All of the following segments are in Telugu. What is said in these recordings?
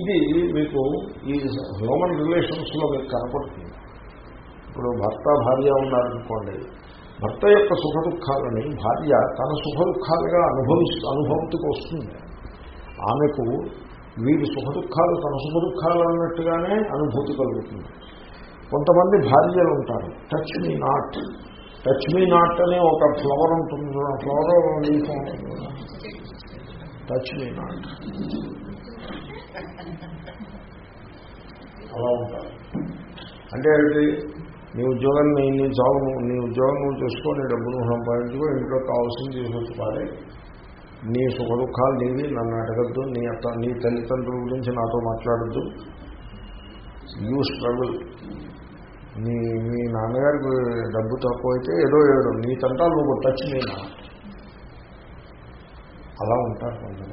ఇది మీకు ఈ హ్యూమన్ రిలేషన్స్లో మీకు కనపడుతుంది. ఇప్పుడు భర్త భార్య ఉన్నారనుకోండి భర్త యొక్క సుఖ దుఃఖాలని భార్య తన సుఖ దుఃఖాలుగా అనుభవిస్తూ అనుభవంతికి వస్తుంది. ఆమెకు వీడి సుఖ దుఃఖాలు తన సుఖ దుఃఖాలు అన్నట్టుగానే అనుభూతి కలుగుతుంది. కొంతమంది భార్యలు ఉంటారు touch me not touch me not అనే ఒక ఫ్లవర్ ఉంటుంది flower leaf touch me not అలా ఉంటారు. అంటే ఏంటి? నీ ఉద్యోగం నీ నీ జాబ్ నీ ఉద్యోగం నువ్వు చేసుకో నీ డబ్బు నువ్వు సంపాదించుకో ఇంట్లో కావాల్సింది తీసుకొచ్చుకోవాలి నీ సుఖ దుఃఖాలు నీవి నన్ను అడగద్దు నీ అత్త నీ తల్లిదండ్రుల గురించి నాతో మాట్లాడద్దు. యూ స్ట్రగుల్ నీ మీ నాన్నగారికి డబ్బు తక్కువ అయితే ఏదో ఏదో నీ తంటా నువ్వు టచ్ నేను అలా ఉంటారు కొంచెం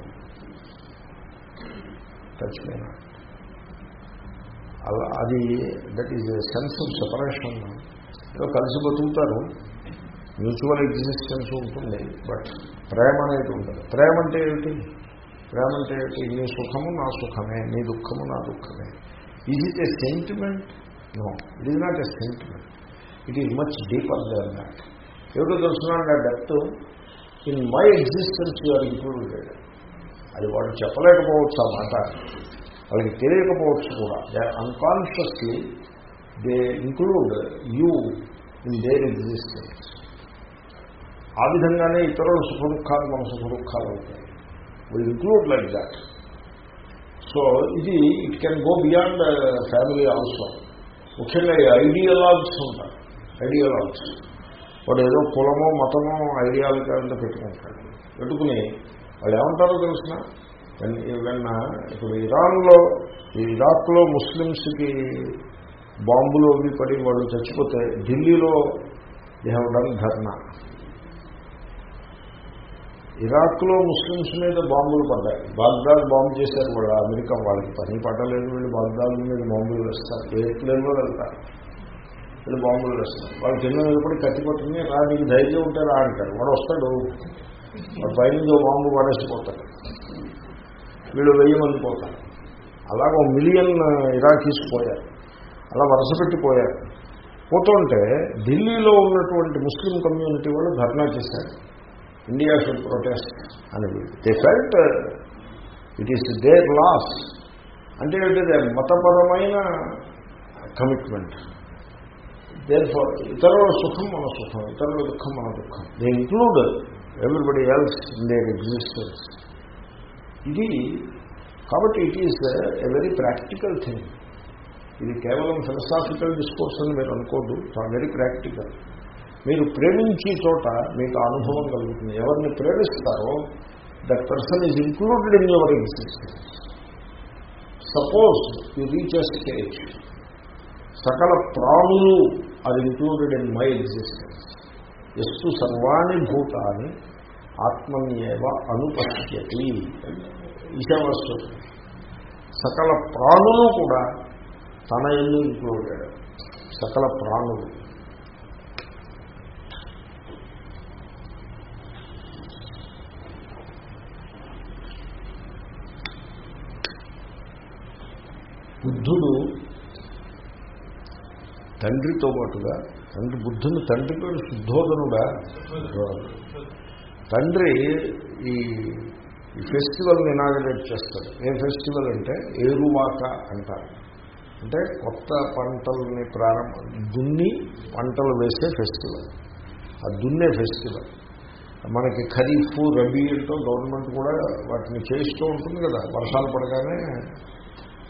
టచ్ మీ అది that is sense of separation ఏదో కలిసి బతుకుతారు. మ్యూచువల్ ఎగ్జిస్టెన్స్ ఉంటుంది బట్ ప్రేమ అనేది ఉంటుంది. ప్రేమ అంటే ఏమిటి? ప్రేమ అంటే ఏమిటి? నీ సుఖము నా సుఖమే నీ దుఃఖము నా దుఃఖమే. Is it a sentiment no it is not a sentiment it is much deeper than that ఏమిటో తెలుసున్నాడు ఆ depth in my existence you are included అది వాడు చెప్పలేకపోవచ్చు ఆ మాట. వాళ్ళకి తెలియకపోవచ్చు కూడా. They unconsciously they include you in their existence ఆ విధంగానే ఇతరుల సుఖ దుఃఖాలు మన సుఖ దుఃఖాలు అవుతాయి. Will include like that so ఇది it can go beyond family also ముఖ్యంగా ఐడియాలజీస్ ఉంటాయి ఉంటారు. వాడు ఏదో కులమో మతమో ఐడియాలజీ అంతా పెట్టుకుంటాడు. పెట్టుకుని వాళ్ళు ఏమంటారో తెలిసిన? వెన్న ఇప్పుడు ఇరాన్లో ఈ ఇరాక్లో ముస్లిమ్స్కి బాంబులు అవి పడి వాళ్ళు చచ్చిపోతే ఢిల్లీలో దే హ్యావ్ డన్ ధర్నా. ఇరాక్లో ముస్లిమ్స్ మీద బాంబులు పడ్డాయి. బాగ్దాద్ బాంబు చేశారు వాళ్ళు అమెరికా వాళ్ళకి. పని పట్టలేదు వీళ్ళు బాగ్దాద్ మీద బాంబులు వేస్తారు. ఏ ప్లేన్లో వెళ్తారు? వీళ్ళు బాంబులు వేస్తారు. వాళ్ళు కింద నిలబడి కత్తి పట్టుకుని రా నీకు ధైర్యం ఉంటే రా అంటారు. వాడు వస్తాడు. వాడు పైనుంచి బాంబు పడేసిపోతాడు వీళ్ళు వెయ్యి మంది పోతారు. అలాగ మిలియన్ ఇరాకీస్ పోయారు. అలా వరుస పెట్టిపోయారు పోతుంటే ఢిల్లీలో ఉన్నటువంటి ముస్లిం కమ్యూనిటీ వాళ్ళు ధర్నా చేశారు. ఇండియా షుడ్ ప్రొటెస్ట్ అని they felt it is their loss అంటే ఏంటంటే మతపరమైన కమిట్మెంట్ దేర్ ఫర్ ఇతరుల సుఖం మన సుఖం ఇతరుల దుఃఖం మన దుఃఖం. They include everybody else in their existence ఇది కాబట్టి it is a very practical thing ఇది కేవలం ఫిలసాఫికల్ డిస్కోర్స్ అని మీరు అనుకోద్దు. వెరీ ప్రాక్టికల్ మీరు ప్రేమించే చోట మీకు అనుభవం కలుగుతుంది. ఎవరిని ప్రేమిస్తారో that person is included in your existence suppose you reach a stage సకల ప్రాణులు అది ఇంక్లూడెడ్ ఇన్ మై ఎగ్జిస్టెన్స్ ఎస్టు సర్వాణి భూతాన్ని ఆత్మన్యేవ అనుపశ్యతి. ఈశావస్తు సకల ప్రాణులు కూడా తన ఇల్లు ఇంక్లూడెడ్ సకల ప్రాణులు. బుద్ధుడు తండ్రితో పాటుగా తండ్రి బుద్ధుని తండ్రి పేరు శుద్ధోదనుడా? తండ్రి ఈ ఈ ఫెస్టివల్ని ఇనాగరేట్ చేస్తాడు. ఏ ఫెస్టివల్ అంటే ఏరువాక అంటారు. అంటే కొత్త పంటల్ని ప్రారంభం దున్ని పంటలు వేసే ఫెస్టివల్. ఆ దున్నే ఫెస్టివల్. మనకి ఖరీఫ్ రబీ అంటూ గవర్నమెంట్ కూడా వాటిని చేస్తూ ఉంటుంది కదా. వర్షాలు పడగానే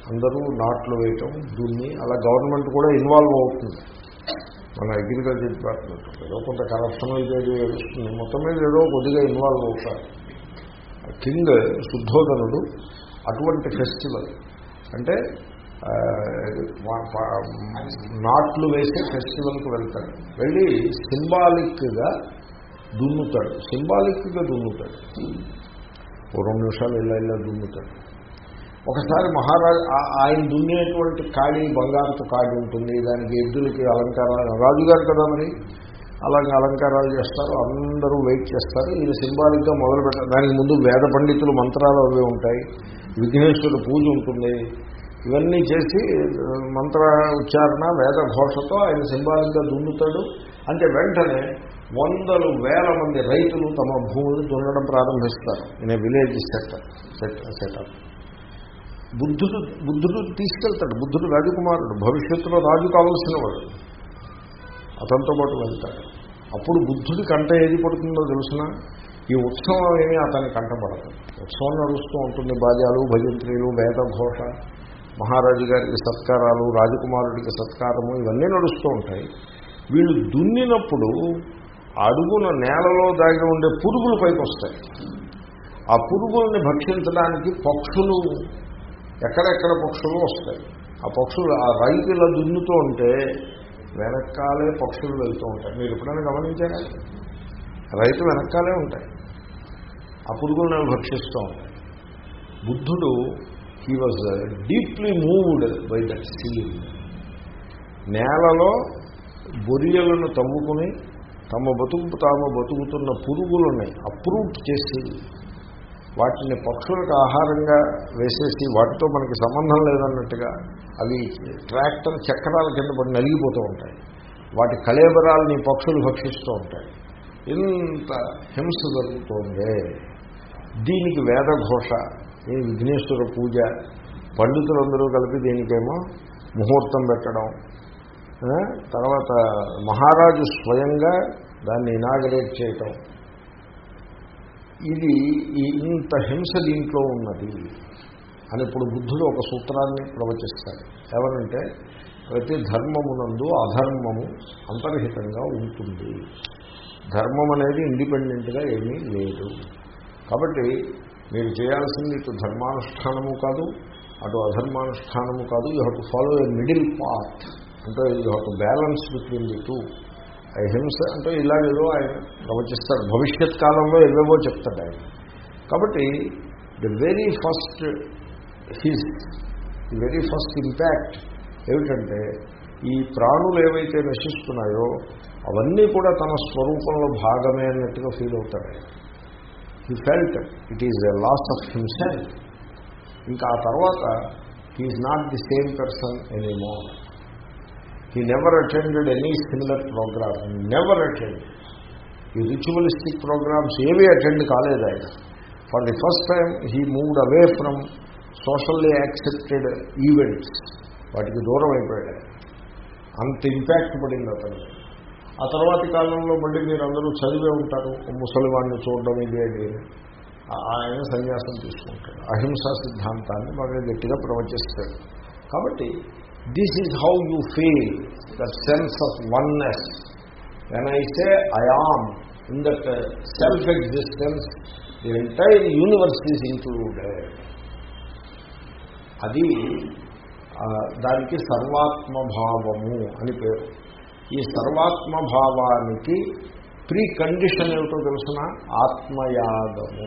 అందరూ నాట్లు వేయటం దున్ని అలా గవర్నమెంట్ కూడా ఇన్వాల్వ్ అవుతుంది. మన అగ్రికల్చర్ డిపార్ట్మెంట్ ఏదో కొంత కరప్షన్ అయితే ఏడుస్తుంది. మొత్తం మీద ఏదో కొద్దిగా ఇన్వాల్వ్ అవుతారు. కింగ్ శుద్ధోదనుడు అటువంటి ఫెస్టివల్ అంటే నాట్లు వేసే ఫెస్టివల్కి వెళ్తాడు. వెళ్ళి సింబాలిక్గా దున్నుతాడు. సింబాలిక్గా దున్నుతాడు. ఓ రెండు నిమిషాలు ఇలా ఇలా దున్నుతాడు. ఒకసారి మహారాజు ఆయన దున్నేటువంటి ఖాళీ బంగారపు కాడి ఉంటుంది. దానికి ఎద్దులకి అలంకారాలు రాజుగారు కదా మరి? అలాగే అలంకారాలు చేస్తారు అందరూ వెయిట్ చేస్తారు. ఇది సింబాలిక్గా మొదలు పెట్టారు దానికి ముందు వేద పండితులు మంత్రాలు అవి ఉంటాయి. విఘ్నేశ్వరుడు పూజ ఉంటుంది. ఇవన్నీ చేసి మంత్ర ఉచ్చారణ వేద ఘోషతో ఆయన సింబాలిక్గా దున్నుతాడు. అంటే వెంటనే వందలు వేల మంది రైతులు తమ భూములు దున్నడం ప్రారంభిస్తారు. In village set set setup. బుద్ధుడు బుద్ధుడు తీసుకెళ్తాడు. బుద్ధుడు రాజకుమారుడు. భవిష్యత్తులో రాజు కావలసిన వాడు. అతనితో పాటు వెళ్తాడు. అప్పుడు బుద్ధుడి కంట ఏది పడుతుందో తెలిసిన? ఈ ఉత్సవం ఏమీ అతని కంటపడదు ఉత్సవం నడుస్తూ ఉంటుంది. బాల్యాలు భజంత్రీలు వేదఘోష మహారాజు గారికి సత్కారాలు రాజకుమారుడికి సత్కారము ఇవన్నీ నడుస్తూ ఉంటాయి. వీళ్ళు దున్నినప్పుడు అడుగున నేలలో దాగి ఉండే పురుగులు పైకి వస్తాయి ఆ పురుగుల్ని భక్షించడానికి పక్షులు ఎక్కడెక్కడ పక్షులు వస్తాయి. ఆ పక్షులు ఆ రైతు ఇలా దున్నుతూ ఉంటే వెనకాలే పక్షులు వెళ్తూ ఉంటాయి. మీరు ఎప్పుడైనా గమనించారా? రైతు వెనకాలే ఉంటాయి. ఆ పురుగులను భక్షిస్తూ ఉంటాయి. బుద్ధుడు he was deeply moved by that ceiling నేలలో బొరియలను తవ్వుకుని తమ బతుకు తాము బతుకుతున్న పురుగులని అప్రూవ్ చేసి వాటిని పక్షులకు ఆహారంగా వేసేసి వాటితో మనకి సంబంధం లేదన్నట్టుగా అవి ట్రాక్టర్ చక్రాల కింద పడి నలిగిపోతూ ఉంటాయి. వాటి కళేబరాలని పక్షులు భక్షిస్తూ ఉంటాయి. ఇంత హింస జరుగుతోంది. దీనికి వేదఘోష ఈ విఘ్నేశ్వర పూజ పండితులందరూ కలిపి దీనికేమో ముహూర్తం పెట్టడం తర్వాత మహారాజు స్వయంగా దాన్ని ఇనాగరేట్ చేయటం ఇది ఇంత హింస దీంట్లో ఉన్నది అని ఇప్పుడు బుద్ధుడు ఒక సూత్రాన్ని ప్రవచిస్తాడు. ఎవరంటే ప్రతి ధర్మమునందు అధర్మము అంతర్హితంగా ఉంటుంది. ధర్మం అనేది ఇండిపెండెంట్గా ఏమీ లేదు. కాబట్టి మీరు చేయాల్సింది ఇటు ధర్మానుష్ఠానము కాదు అటు అధర్మానుష్ఠానము కాదు you have to follow a middle path అంటే you have to balance between the two. హింస అంటే ఇలాగేదో ఆయన ప్రవచిస్తాడు భవిష్యత్ కాలంలో ఏవేవో చెప్తాడు ఆయన. కాబట్టి the very first his the very first impact ఏమిటంటే ఈ ప్రాణులు ఏవైతే నశిస్తున్నాయో అవన్నీ కూడా తన స్వరూపంలో భాగమే అన్నట్టుగా ఫీల్ అవుతాడు he felt it is a loss of himself ఇంకా ఆ తర్వాత he not the same person anymore he never attended any similar program never attend ఈ రిచువలిస్టిక్ ప్రోగ్రామ్స్ ఏవీ అటెండ్ కాలేదు ఆయన. For the first time he moved away from socially accepted events వాటికి దూరం అయిపోయాడు అంత ఇంపాక్ట్ పడింది అతను ఆ తర్వాతి కాలంలో మళ్ళీ మీరు అందరూ చదివే ఉంటారు. ముసలివాడిని చూడడం ఇదే ఆయన సన్యాసం తీసుకుంటాడు. అహింసా సిద్ధాంతాన్ని బాగా గట్టిగా ప్రవచిస్తాడు. కాబట్టి this is how you feel the sense of oneness when I say I am in that self existence the entire universe is included అది దానికి సర్వాత్మభావము అని పేరు. ఈ సర్వాత్మభావానికి ప్రీ కండిషన్ ఏమిటో తెలుసిన ఆత్మయాగము.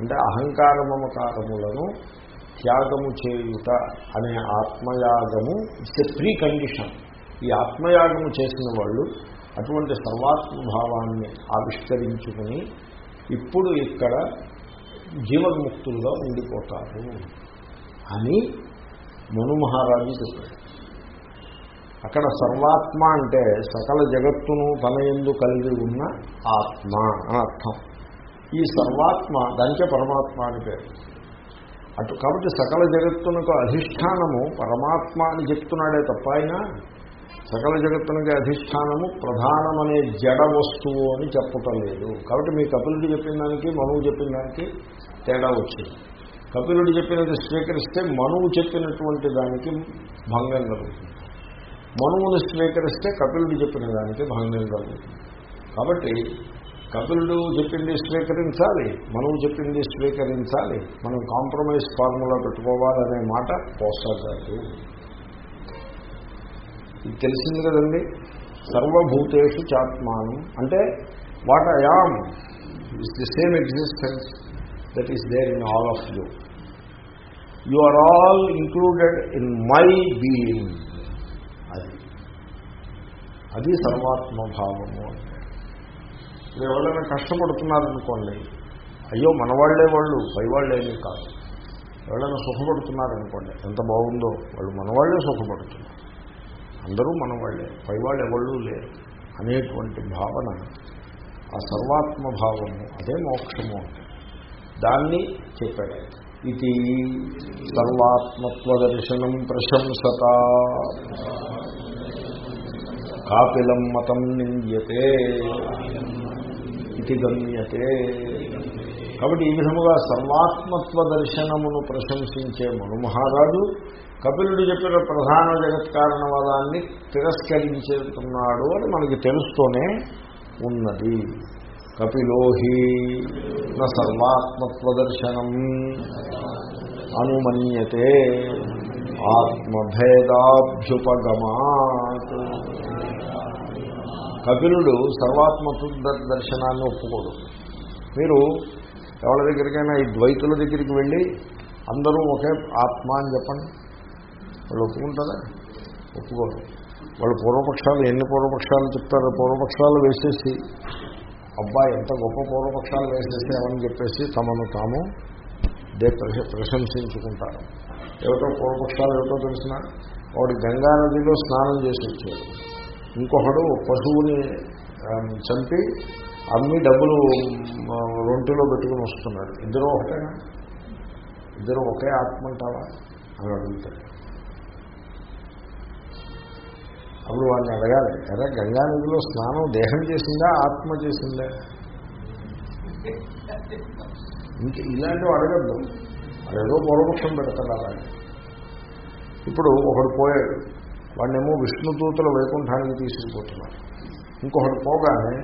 అంటే అహంకార మమకారములను త్యాగము చేయుట అనే ఆత్మయాగము ఇట్స్ ఎ ప్రీ కండిషన్ ఈ ఆత్మయాగము చేసిన వాళ్ళు అటువంటి సర్వాత్మభావాన్ని ఆవిష్కరించుకుని ఇప్పుడు ఇక్కడ జీవన్ముక్తులుగా ఉండిపోతారు అని మను మహారాజు చెప్పాడు. అక్కడ సర్వాత్మ అంటే సకల జగత్తును తన ఎందు కలిగి ఉన్న ఆత్మ అని అర్థం. ఈ సర్వాత్మ దానికే పరమాత్మ అని పేరు. అటు కాబట్టి సకల జగత్తునకు అధిష్టానము పరమాత్మ అని చెప్తున్నాడే తప్ప అయినా సకల జగత్తునికి అధిష్టానము ప్రధానమనే జడ వస్తువు అని చెప్పటం లేదు. కాబట్టి మీ కపిలుడు చెప్పిన దానికి మనువు చెప్పిన దానికి తేడా వచ్చింది. కపిలుడు చెప్పినది స్వీకరిస్తే మనువు చెప్పినటువంటి దానికి భంగం కలుగుతుంది. మనువును స్వీకరిస్తే కపిలుడు చెప్పిన దానికి భంగం కలుగుతుంది. కాబట్టి కపిలుడు చెప్పింది స్వీకరించాలి మనువు చెప్పింది స్వీకరించాలి. మనం కాంప్రమైజ్ ఫార్ములా పెట్టుకోవాలనే మాట పోసాగాదు ఇది తెలిసింది కదండి? సర్వభూతేషు చాత్మానం. అంటే what I am is the same existence that is there in all of you. You are all included in my being. అది. అది సర్వాత్మభావము అంటే. మీరు ఎవరైనా కష్టపడుతున్నారనుకోండి అయ్యో మనవాళ్ళే వాళ్ళు పైవాళ్ళేమీ కాదు. ఎవరైనా సుఖపడుతున్నారనుకోండి ఎంత బాగుందో వాళ్ళు మనవాళ్ళే సుఖపడుతున్నారు. అందరూ మనవాళ్ళే పైవాళ్ళు ఎవళ్ళు లేరు అనేటువంటి భావన ఆ సర్వాత్మ భావము అదే మోక్షము అంటే. దాన్ని చెప్పాడు. ఇది సర్వాత్మత్వ దర్శనం ప్రశంసత. కాపిలం మతం నింద్యతే. ఇది గమ్యతే. కాబట్టి ఈ విధముగా సర్వాత్మత్వ దర్శనమును ప్రశంసించే మనుమహారాజు కపిలుడు చెప్పిన ప్రధాన జగత్ కారణవాదాన్ని తిరస్కరించుతున్నాడు అని మనకి తెలుస్తూనే ఉన్నది. కపిలోహి నా సర్వాత్మత్వ దర్శనం అనుమన్యతే. ఆత్మభేదాభ్యుపగమా కపిలుడు సర్వాత్మత్వ దర్శనాన్ని ఒప్పుకోడు. మీరు ఎవరి దగ్గరికైనా ఈ ద్వైతుల దగ్గరికి వెళ్ళి అందరూ ఒకే ఆత్మ అని చెప్పండి. వాళ్ళు ఒప్పుకుంటారా? ఒప్పుకోరు. వాళ్ళు పూర్వపక్షాలు ఎన్ని పూర్వపక్షాలు చెప్తారో పూర్వపక్షాలు వేసేసి అబ్బాయి ఎంత గొప్ప పూర్వపక్షాలు వేసేసామని చెప్పేసి తమను తాము దే ప్రశంసించుకుంటారు. ఏమిటో పూర్వపక్షాలు ఏమిటో తెలిసిన వాడు గంగా నదిలో స్నానం చేసి వచ్చాడు. ఇంకొకడు పశువుని చంపి అమ్మి డబ్బులు రొంటిలో పెట్టుకుని వస్తున్నాడు. ఇద్దరు ఒకటేనా? ఇద్దరు ఒకే ఆత్మ అంటావా అని అడుగుతాడు. అప్పుడు వాడిని అడగాలి ఎరా గంగానదిలో స్నానం దేహం చేసిందా ఆత్మ చేసిందా? ఇంక ఇలాంటివి అడగద్దు. అదేదో పూర్వపక్షం పెడతాడు అలాగే. ఇప్పుడు ఒకడు పోయాడు. వాడినేమో విష్ణుదూతల వైకుంఠానికి తీసుకుపోతున్నారు ఇంకొకటి పోగానే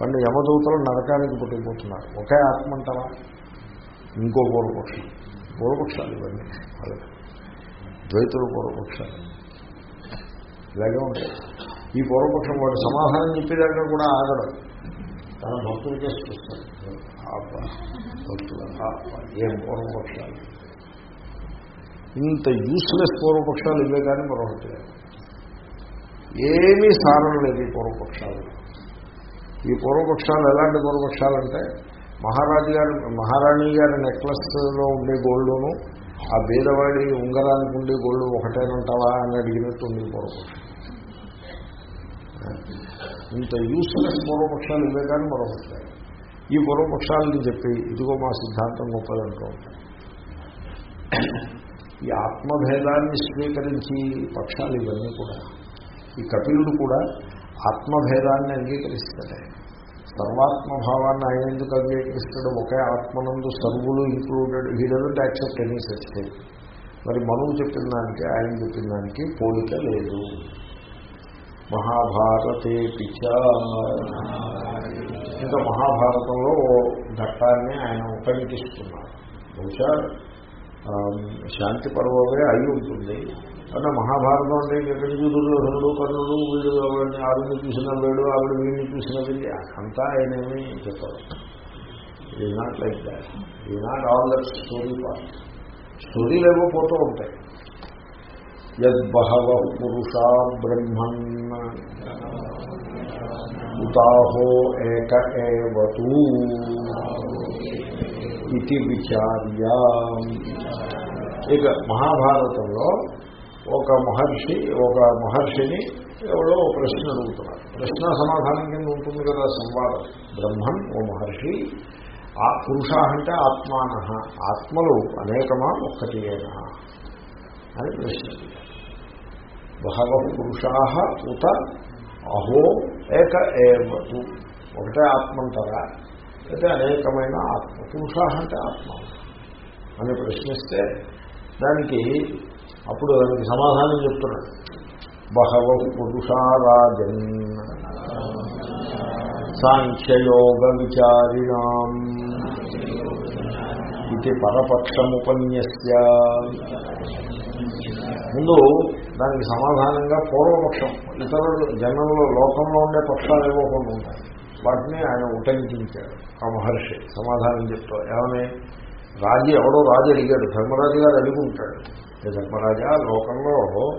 వాడిని యమదూతలు నరకానికి పుట్టిపోతున్నారు ఒకే ఆత్మ అంటారా ఇంకో పూర్వపక్షం. పూర్వపక్షాలు ఇవన్నీ. వాళ్ళకి ద్వైతుల పూర్వపక్షాలు. ఇలాగే ఉంటాయి. ఈ పూర్వపక్షం వాడు సమాధానం చెప్పేదాకా కూడా ఆగడం. తన భక్తులకే చూస్తాడు భక్తుల ఏం పూర్వపక్షాలు? ఇంత యూస్లెస్ పూర్వపక్షాలు ఇవే కానీ మరొకటి. ఏమీ సారం లేదు ఈ పూర్వపక్షాలు. ఈ పూర్వపక్షాలు ఎలాంటి పూర్వపక్షాలు అంటే మహారాజు గారు మహారాణి గారి నెక్లెస్లో ఉండే గోల్డ్ను ఆ బీదవాడి ఉంగరానికి ఉండే గోల్డ్ ఒకటేనంటావా అని అడిగినట్టు ఉంది పూర్వపక్షం. ఇంత యూస్లెస్ పూర్వపక్షాలు ఇవే కానీ మరొకటి ఈ పూర్వపక్షాలని చెప్పి ఇదిగో మా సిద్ధాంతం గొప్పదంటూ ఉంటాయి. ఈ ఆత్మభేదాన్ని స్వీకరించి పక్షాలు ఇవన్నీ కూడా ఈ కపిలుడు కూడా ఆత్మభేదాన్ని అంగీకరిస్తాడే. సర్వాత్మభావాన్ని ఆయన ఎందుకు అంగీకరిస్తాడు ఒకే ఆత్మనందు సర్వులు included he doesn't accept any such thing మరి మనువు చెప్పిన దానికి ఆయన చెప్పిన దానికి పోలిక లేదు. మహాభారతే పిచ. ఇంకా మహాభారతంలో ఓ ఘట్టాన్ని ఆయన ఉపయోగిస్తున్నారు బహుశా శాంతి పర్వమే అయి ఉంటుంది. కానీ మహాభారతం అంటే ఎక్కడి నుంచి దుర్యోధనుడు కర్ణుడు వీడు ఆవిడని ఆవిడని చూసిన వేడు ఆవిడ వీడిని చూసిన వీడి అంతా ఆయనేమి చెప్పారు. ఇది నాట్ లైక్ దాట్ ఇది not all that story part స్టోరీలు ఏవో పోతూ ఉంటాయి. యద్బహవ పురుషా బ్రహ్మన్ ఉతాహో ఏక ఏవతూ ఇది విచార్య. ఇక మహాభారతంలో ఒక మహర్షి ఒక మహర్షిని ఎవరో ప్రశ్న అడుగుతున్నారు. ప్రశ్న సమాధానం కింద ఉంటుంది కదా సంవాదం. బ్రహ్మన్ ఓ మహర్షి ఆ పురుష అంటే ఆత్మాన. ఆత్మలు అనేకమా? ఒక్కటియేనా అని ప్రశ్న బహవ పురుషా ఉత అహో ఏక ఏవతు ఒకటే ఆత్మ అంటారా అయితే అనేకమైన ఆత్మ. పురుష అంటే ఆత్మ అని ప్రశ్నిస్తే దానికి అప్పుడు దానికి సమాధానం చెప్తున్నాడు బహవ పురుషారాజన్ సాంఖ్యయోగ విచారిణాం ఇది పరపక్షముపన్యస్య. ముందు దానికి సమాధానంగా పూర్వపక్షం. ఇతరులు జనంలో లోకంలో ఉండే పక్షాలు ఏవో కొన్ని ఉంటాయి. వాటిని ఆయన ఉటంకించాడు. ఆ మహర్షి సమాధానం చెప్తారు ఏమని? రాజు ఎవడో రాజు అడిగాడు. ధర్మరాజు గారు అడుగుంటాడు. ధర్మరాజా లోకంలో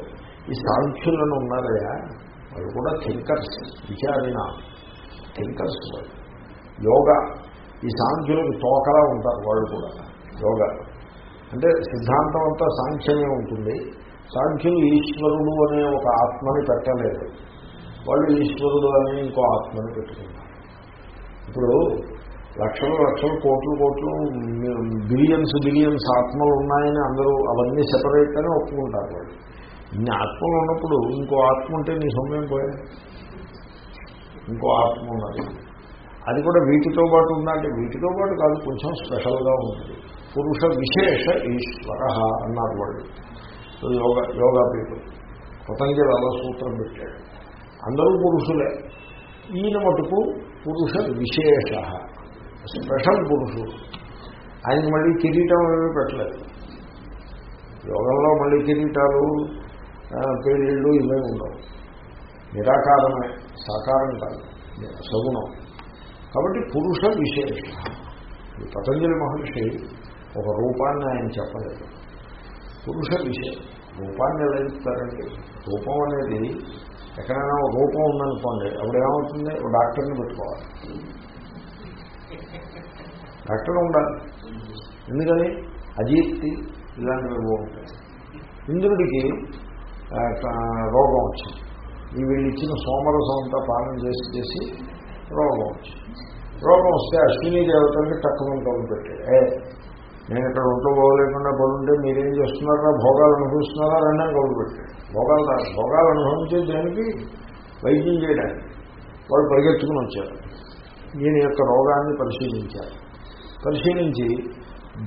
ఈ సాంఖ్యులను ఉన్నారయ్యా. వాళ్ళు కూడా థింకర్స్ విచారిన థింకర్స్ యోగా. ఈ సాంఖ్యులకు తోకలా ఉంటారు వాళ్ళు కూడా. యోగా. అంటే సిద్ధాంతం అంతా సాంఖ్యమే ఉంటుంది. సాంఖ్యులు ఈశ్వరుడు అనే ఒక ఆత్మని పెట్టలేదు. వాళ్ళు ఈశ్వరుడు అని ఇంకో ఆత్మని పెట్టుకున్నారు. ఇప్పుడు లక్షలు లక్షలు కోట్లు కోట్లు బిలియన్స్ బిలియన్స్ ఆత్మలు ఉన్నాయని అందరూ అవన్నీ సెపరేట్ అని ఒప్పుకుంటారు వాళ్ళు. ఇన్ని ఆత్మలు ఉన్నప్పుడు ఇంకో ఆత్మ ఉంటే నీ సొమ్మేం పోయా? ఇంకో ఆత్మ ఉన్నది. అది కూడా వీటితో పాటు ఉందంటే వీటితో పాటు కాదు కొంచెం స్పెషల్గా ఉంటుంది. పురుష విశేష ఈశ్వర అన్నారు వాళ్ళు. యోగా యోగా పీపుల్ పతంజలి అలా సూత్రం పెట్టాడు. అందరూ పురుషులే. ఈయన మటుకు పురుష విశేష. స్పెషల్ పురుషుడు. ఆయనకి మళ్ళీ కిరీటం ఏమీ పెట్టలేదు. యోగంలో మళ్ళీ కిరీటాలు పేరిళ్ళు ఇవే ఉండవు. నిరాకారమే సాకారం కాదు. సగుణం. కాబట్టి పురుష విశేష. ఈ పతంజలి మహర్షి ఒక రూపాన్ని ఆయన చెప్పలేదు. పురుష విషయం రూపాన్ని ఎలా ఇస్తారండి? రూపం అనేది ఎక్కడైనా రూపం ఉందనుకోండి అప్పుడు ఏమవుతుంది ఒక డాక్టర్ని పెట్టుకోవాలి. డాక్టర్ ఉండాలి. ఎందుకని? అజీర్తి ఇలాంటివి ఉంటాయి ఇంద్రుడికి రోగం వచ్చింది. ఈ వీళ్ళు ఇచ్చిన సోమరసం అంతా పాలన చేసి చేసి రోగం వచ్చింది. రోగం వస్తే అశ్విని దేవతల్ని తక్కువ కబులు పెట్టాడు ఏ నేను ఇక్కడ ఒంట్లో బాగోలేకుండా పడుంటే మీరేం చేస్తున్నారా? భోగాలు అనుభవిస్తున్నారా? రెండని కబులు పెట్టాడు భోగాలు భోగాలు అనుభవించే దానికి వైద్యం చేయడానికి వాళ్ళు పరిగెత్తుకుని వచ్చారు. ఈయన యొక్క రోగాన్ని పరిశీలించారు. పరిశీలించి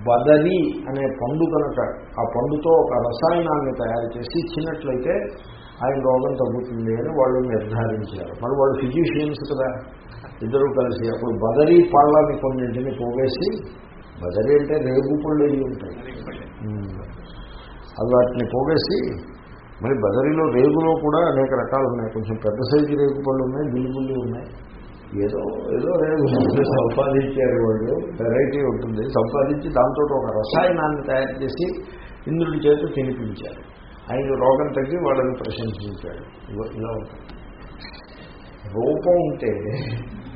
బదరి అనే పండు కనుక ఆ పండుతో ఒక రసాయనాన్ని తయారు చేసి ఇచ్చినట్లయితే ఆయన రోగం తగ్గుతుంది అని వాళ్ళు నిర్ధారించారు. మరి వాళ్ళు ఫిజిషియన్స్ కదా. ఇద్దరు కలిసి అప్పుడు బదరీ పళ్ళని కొన్నింటిని పోగేసి బదరీ అంటే రేగు పళ్ళు ఇవి ఉంటాయి. అది వాటిని పోగేసి మరి బదరిలో రేగులో కూడా అనేక రకాలు ఉన్నాయి. కొంచెం పెద్ద సైజు రేగు పళ్ళు ఉన్నాయి బిల్లుబుల్లి ఉన్నాయి. ఏదో ఏదో రేగు సంపాదించారు వాళ్ళు వెరైటీ ఉంటుంది. సంపాదించి దాంతో ఒక రసాయనాన్ని తయారు చేసి ఇంద్రుడి చేత తినిపించారు. ఆయన రోగం తగ్గి వాళ్ళని ప్రశంసించాడు. ఇలా ఉంటుంది. రూపం ఉంటే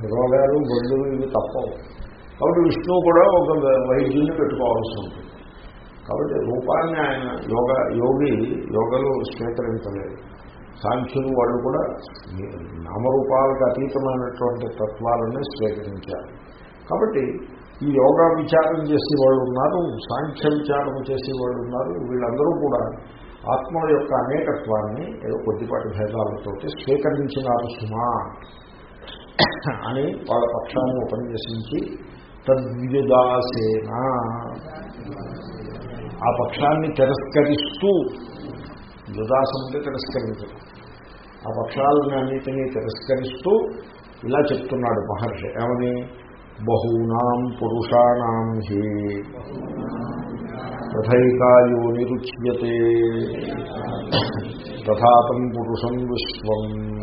రోగాలు బంధువులు ఇవి తప్పవు. కాబట్టి విష్ణువు కూడా ఒక వైద్యుల్ని పెట్టుకోవాల్సి ఉంటుంది. కాబట్టి రూపాన్ని ఆయన యోగ యోగి యోగలు స్వీకరించలేదు సాంఖ్యులు వాళ్ళు కూడా నామరూపాలకు అతీతమైనటువంటి తత్వాలని స్వీకరించారు. కాబట్టి ఈ యోగా విచారం చేసే వాళ్ళు ఉన్నారు సాంఖ్య విచారం చేసే వాళ్ళు ఉన్నారు వీళ్ళందరూ కూడా ఆత్మ యొక్క అనేకత్వాన్ని ఏదో కొద్దిపాటి భేదాలతో స్వీకరించినారు సుమా అని వాళ్ళ పక్షాన్ని ఉపన్యసించి తద్విదాసేన ఆ పక్షాన్ని తిరస్కరిస్తూ యుదాసం అంటే ఆ పక్షాలని అన్నిటినీ తిరస్కరిస్తూ ఇలా చెప్తున్నాడు మహర్షి. ఏమని? బహూనాం పురుషాణం హి. తథైకాయో నిరుచ్యతే తథాతం పురుషం విశ్వం.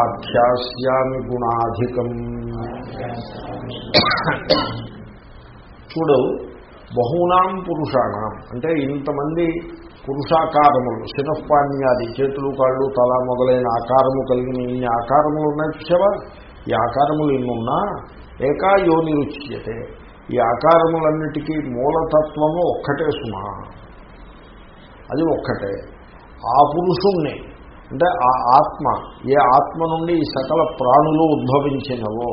ఆఖ్యాస్యామి గుణాధికం. చూడు బహూనాం పురుషాణం అంటే ఇంతమంది పురుషాకారములు. శిరపాణ్యాది చేతులు కాళ్ళు తల మొదలైన ఆకారము కలిగిన ఇన్ని ఆకారములు ఉన్నాయి చూసావా? ఈ ఆకారములు ఇన్నున్నా ఏకా యోని ఈ ఆకారములన్నిటికీ మూలతత్వము ఒక్కటే సుమా. అది ఒక్కటే. ఆ పురుషుణ్ణి అంటే ఆ ఆత్మ ఏ ఆత్మ నుండి ఈ సకల ప్రాణులు ఉద్భవించినవో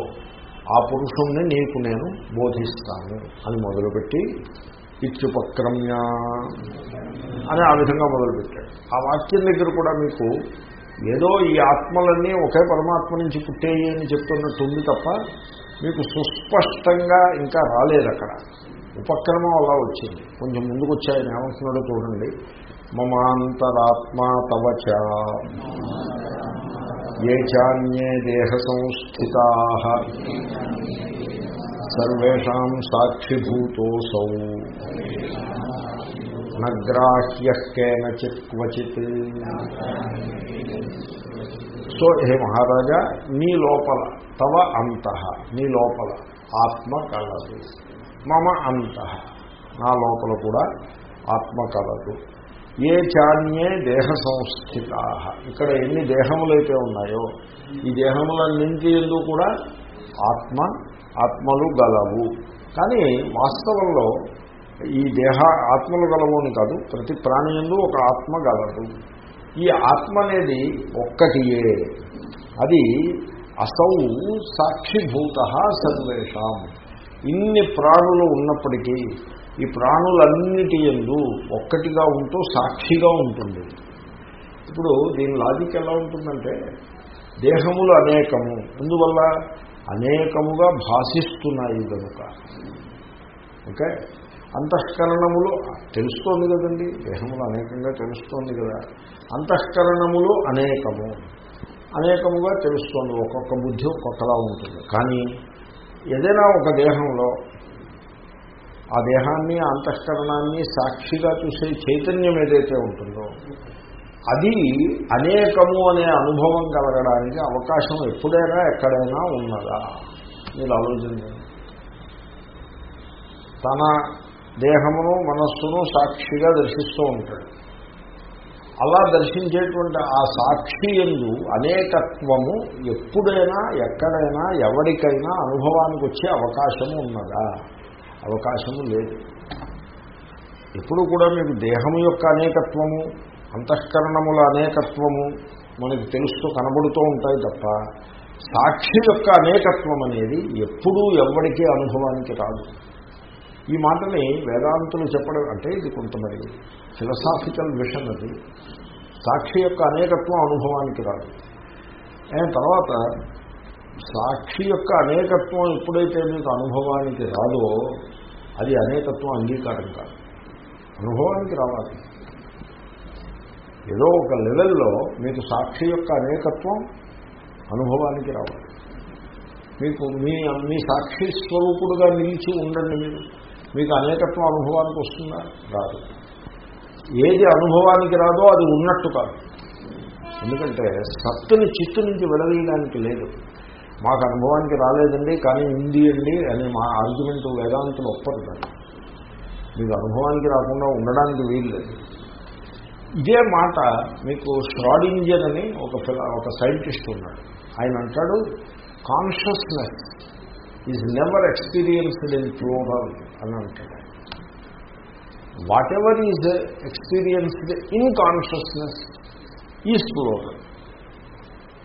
ఆ పురుషుణ్ణి నీకు నేను బోధిస్తాను అని మొదలుపెట్టి ఇత్యుపక్రమ్య అని ఆ విధంగా మొదలుపెట్టాడు. ఆ వాక్యం దగ్గర కూడా మీకు ఏదో ఈ ఆత్మలన్నీ ఒకే పరమాత్మ నుంచి పుట్టేయి అని చెప్తున్నట్టుంది తప్ప మీకు సుస్పష్టంగా ఇంకా రాలేదు అక్కడ. ఉపక్రమం అలా వచ్చింది. కొంచెం ముందుకు వచ్చాయని ఏమంటున్నాడో చూడండి. మమాంతరాత్మా తవచ ఏ చాన్యే దేహ సంస్థితా. సర్వేషాం సాక్షిభూతోసౌ. నగ్రాహ్య కేనచిత్ క్వచిత్. సో హే మహారాజా నీ లోపల తవ అంత నీ లోపల ఆత్మ కలదు. మమ అంత నా లోపల కూడా ఆత్మ కలదు. ఏ చాన్యే దేహ సంస్థిత ఇక్కడ ఎన్ని దేహములైతే ఉన్నాయో ఈ దేహములన్నింటి ఎందు కూడా ఆత్మ ఆత్మలు గలవు. కానీ వాస్తవంలో ఈ దేహ ఆత్మలు గలవు అని కాదు ప్రతి ప్రాణియందు ఒక ఆత్మ గలదు. ఈ ఆత్మ అనేది ఒక్కటియే. అది అసౌ సాక్షిభూత సర్వేషాం. ఇన్ని ప్రాణులు ఉన్నప్పటికీ ఈ ప్రాణులన్నిటి ఎందు ఒక్కటిగా ఉంటూ సాక్షిగా ఉంటుంది. ఇప్పుడు దీని లాజిక్ ఎలా ఉంటుందంటే దేహములు అనేకము. అందువల్ల అనేకముగా భాషిస్తున్నాయి కనుక. ఓకే? అంతఃకరణములు తెలుస్తోంది కదండి దేహములు అనేకంగా తెలుస్తోంది కదా. అంతఃకరణములు అనేకము. అనేకముగా తెలుస్తోంది ఒక్కొక్క బుద్ధి ఒక్కొక్కలా ఉంటుంది. కానీ ఏదైనా ఒక దేహంలో ఆ దేహాన్ని అంతఃకరణాన్ని సాక్షిగా చూసే చైతన్యం ఏదైతే ఉంటుందో అది అనేకము అనే అనుభవం కలగడానికి అవకాశం ఎప్పుడైనా ఎక్కడైనా ఉన్నదా? మీరు ఆలోచించండి తన దేహమును మనస్సును సాక్షిగా దర్శిస్తూ ఉంటాడు. అలా దర్శించేటువంటి ఆ సాక్షి ఎందు అనేకత్వము ఎప్పుడైనా ఎక్కడైనా ఎవరికైనా అనుభవానికి వచ్చే అవకాశము ఉన్నదా? అవకాశము లేదు. ఎప్పుడు కూడా మీకు దేహము యొక్క అనేకత్వము అంతఃకరణముల అనేకత్వము మనకి తెలుస్తూ కనబడుతూ ఉంటాయి తప్ప సాక్షి యొక్క అనేకత్వం అనేది ఎప్పుడూ ఎవరికీ అనుభవానికి రాదు. ఈ మాటని వేదాంతులు చెప్పడం అంటే ఇది కొంతమంది ఫిలసాఫికల్ విషన్ అది. సాక్షి యొక్క అనేకత్వం అనుభవానికి రాదు. తర్వాత సాక్షి యొక్క అనేకత్వం ఎప్పుడైతే మీకు అనుభవానికి రాదో అది అనేకత్వం అంగీకారం కాదు. అనుభవానికి రావాలి. ఏదో ఒక లెవెల్లో మీకు సాక్షి యొక్క అనేకత్వం అనుభవానికి రావాలి. మీకు మీ మీ సాక్షి స్వరూపుడుగా నిలిచి ఉండండి మీరు. మీకు అనేకత్వం అనుభవానికి వస్తుందా? రాదు. ఏది అనుభవానికి రాదో అది ఉన్నట్టు కాదు. ఎందుకంటే సత్తుని చిత్తు నుంచి విడదీయడానికి లేదు. మాకు అనుభవానికి రాలేదండి కానీ ఉంది అండి అని మా ఆర్గ్యుమెంట్ వేదాంతులు ఒప్పదు మీకు అనుభవానికి రాకుండా ఉండడానికి వీలు లేదు ఇదే మాట మీకు ష్రాడింజర్ అని ఒక ఒక సైంటిస్ట్ ఉన్నాడు. ఆయన అంటాడు consciousness is never experienced in plural అని అంటాడు. Whatever is experienced in consciousness is plural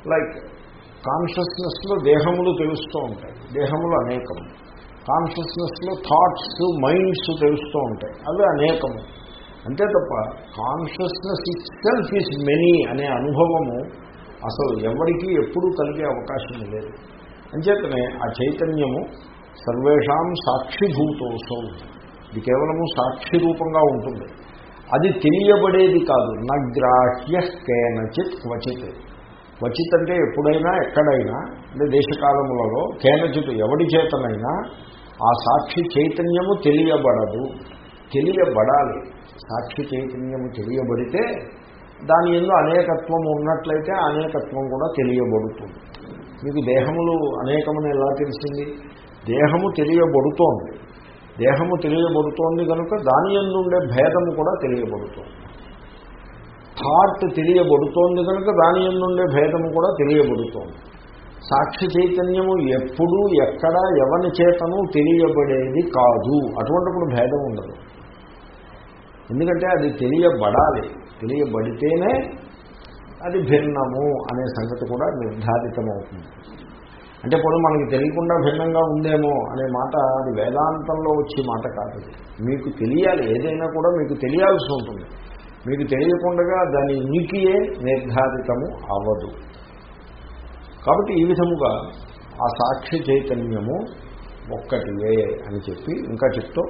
like కాన్షియస్నెస్లో దేహములు తెలుస్తూ ఉంటాయి. దేహములు అనేకము. కాన్షియస్నెస్లో థాట్స్ మైండ్స్ తెలుస్తూ ఉంటాయి. అవి అనేకము. అంతే తప్ప consciousness itself is many అనే అనుభవము అసలు ఎవరికీ ఎప్పుడూ కలిగే అవకాశం లేదు. అంచేతనే ఆ చైతన్యము సర్వేషాం సాక్షిభూతోసం. ఇది కేవలము సాక్షి రూపంగా ఉంటుంది. అది తెలియబడేది కాదు. నగ్రాహ్య కేనచిత్ క్వచిత్. క్వచిత్ అంటే ఎప్పుడైనా ఎక్కడైనా అంటే దేశకాలములలో కేనచిత్ ఎవడి చేతనైనా ఆ సాక్షి చైతన్యము తెలియబడదు. తెలియబడాలి. సాక్షి చైతన్యము తెలియబడితే దాని ఎందు అనేకత్వం ఉన్నట్లయితే అనేకత్వం కూడా తెలియబడుతుంది. మీకు దేహములు అనేకమని ఎలా తెలిసింది? దేహము తెలియబడుతోంది. దేహము తెలియబడుతోంది కనుక దాని ఎందు ఉండే భేదము కూడా తెలియబడుతోంది. థాట్ తెలియబడుతోంది కనుక దాని ఎందుండే భేదము కూడా తెలియబడుతోంది. సాక్షి చైతన్యము ఎప్పుడు ఎక్కడ ఎవరి చేతను తెలియబడేది కాదు. అటువంటిప్పుడు భేదం ఉండదు. ఎందుకంటే అది తెలియబడాలి. తెలియబడితేనే అది భిన్నము అనే సంగతి కూడా నిర్ధారితమవుతుంది. అంటే ఇప్పుడు మనకి తెలియకుండా భిన్నంగా ఉందేమో అనే మాట అది వేదాంతంలో వచ్చే మాట కాదు మీకు తెలియాలి ఏదైనా కూడా మీకు తెలియాల్సి ఉంటుంది. మీకు తెలియకుండా దాని ఉనికియే నిర్ధారితము అవ్వదు కాబట్టి ఈ విధముగా ఆ సాక్షి చైతన్యము ఒక్కటివే అని చెప్పి ఇంకా చెప్తూ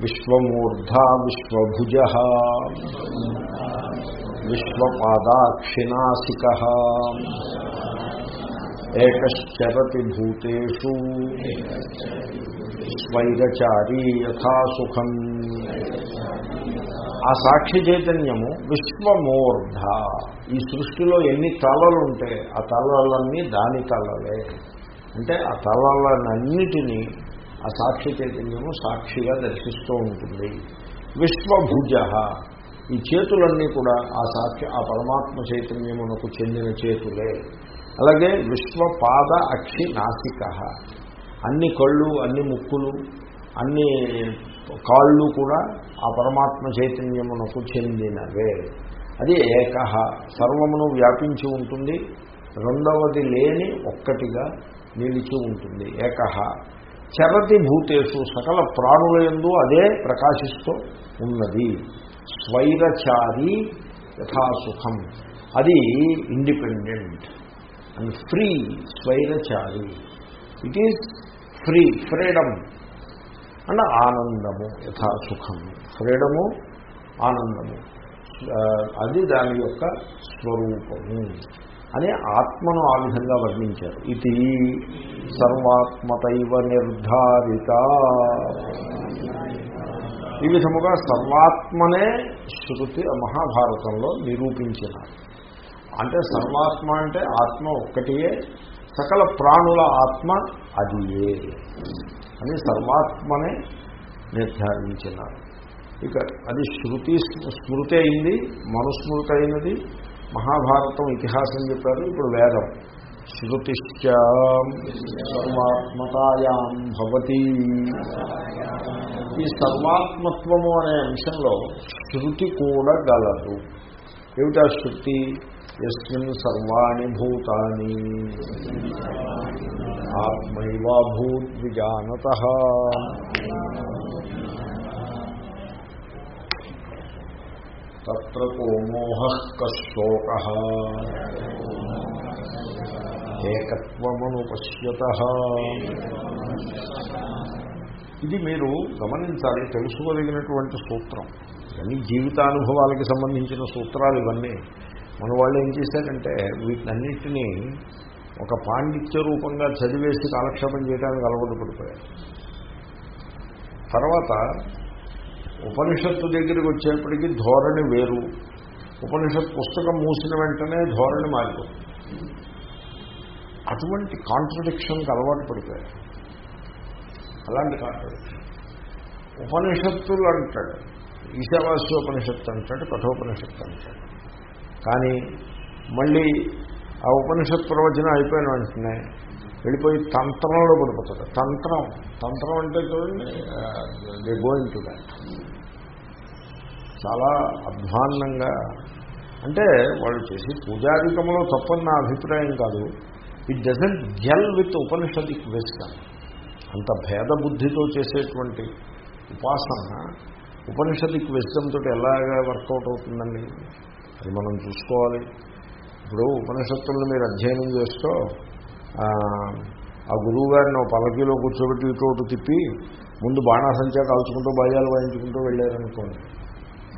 విశ్వమూర్ధ విశ్వభుజ విశ్వపాదాక్షినాసిక ఏకశ్చరతి భూతేషు స్వైరచారీ యథాసుఖం ఆ సాక్షి చైతన్యము విశ్వమూర్ధ. ఈ సృష్టిలో ఎన్ని తలలు ఉంటే ఆ తలలన్నీ దాని తలలే. అంటే ఆ తలలన్నిటినీ ఆ సాక్షి చైతన్యము సాక్షిగా దర్శిస్తూ ఉంటుంది. విశ్వభుజ. ఈ చేతులన్నీ కూడా ఆ సాక్షి ఆ పరమాత్మ చైతన్యమునకు చెందిన చేతులే. అలాగే విశ్వపాద అక్షి నాసిక. అన్ని కళ్ళు అన్ని ముక్కులు అన్ని కాళ్ళు కూడా ఆ పరమాత్మ చైతన్యమునకు చెందినవే. అది ఏక. సర్వమును వ్యాపించి ఉంటుంది. రెండవది లేని ఒక్కటిగా నిలిచి ఉంటుంది. ఏక. చరతి భూతేషు సకల ప్రాణులయందు అదే ప్రకాశిస్తూ ఉన్నది. స్వైరచారి యథాసుఖం. అది independent and free స్వైరచారి. It is free freedom and ఆనందము యథాసుఖము ఫ్రీడము ఆనందము. Uh, అది దాని యొక్క స్వరూపము. అని ఆత్మను ఆ విధంగా వర్ణించారు. ఇది సర్వాత్మతైవ నిర్ధారిత. ఈ విధముగా సర్వాత్మనే శృతి మహాభారతంలో నిరూపించినారు అంటే సర్వాత్మ అంటే ఆత్మ ఒక్కటియే సకల ప్రాణుల ఆత్మ అదియే అని సర్వాత్మనే నిర్ధారించినారు ఇక అది శృతి స్మృతి అయింది మనుస్మృతి అయినది మహాభారతం ఇతిహాసం చెప్పారు. ఇప్పుడు వేదం. శృతిశ్చ సర్వాత్మతాయాం భవతి. ఈ సర్వాత్మత్వము అనే అంశంలో శృతి కూడా గలదు. ఏమిటా శృతి? ఎస్మిన్ సర్వాణి భూతాని. ఆత్మైవాభూద్విజానత తత్ర కో మోహ కశోక ఏకత్వమను పశ్యత ఇది మీరు గమనించాలి తెలుసుకోదగినటువంటి సూత్రం. ఇవన్నీ జీవితానుభవాలకి సంబంధించిన సూత్రాలు ఇవన్నీ. మన వాళ్ళు ఏం చేశారంటే వీటినన్నింటినీ ఒక పాండిత్య రూపంగా చదివేసి కాలక్షేపం చేయడానికి అలవాటు పడిపోయారు. తర్వాత ఉపనిషత్తు దగ్గరికి వచ్చేప్పటికీ ధోరణి వేరు. ఉపనిషత్ పుస్తకం మూసిన వెంటనే ధోరణి మారిపోతుంది. అటువంటి కాంట్రడిక్షన్కి అలవాటు పడిపోయారు. అలాంటి కాంట్రడిక్షన్ ఉపనిషత్తులు అంటాడు. ఈశావాస్యోపనిషత్తు అంటాడు కఠోపనిషత్తు అంటాడు. కానీ మళ్ళీ ఆ ఉపనిషత్ ప్రవచనం అయిపోయిన వెంటనే వెళ్ళిపోయి తంత్రంలో పడిపోతాడు. తంత్రం. తంత్రం అంటే చూడండి దే గోయింగ్ టు దాట్ చాలా అధ్వాన్నంగా అంటే వాళ్ళు చేసి పూజాధికంలో తప్పని నా అభిప్రాయం కాదు. It doesn't gel with Upanishadic wisdom అంత భేద బుద్ధితో చేసేటువంటి ఉపాసన ఉపనిషదిక్ విస్టమ్ తోటి ఎలాగా వర్కౌట్ అవుతుందండి? అది మనం చూసుకోవాలి. ఇప్పుడు ఉపనిషత్తులను మీరు అధ్యయనం చేస్తూ ఆ, గురువు గారిని ఒక పలకీలో కూర్చోబెట్టి ఇటు తిప్పి ముందు బాణాసంచా కాల్చుకుంటూ బాజాలు వాయించుకుంటూ వెళ్ళారనుకోండి.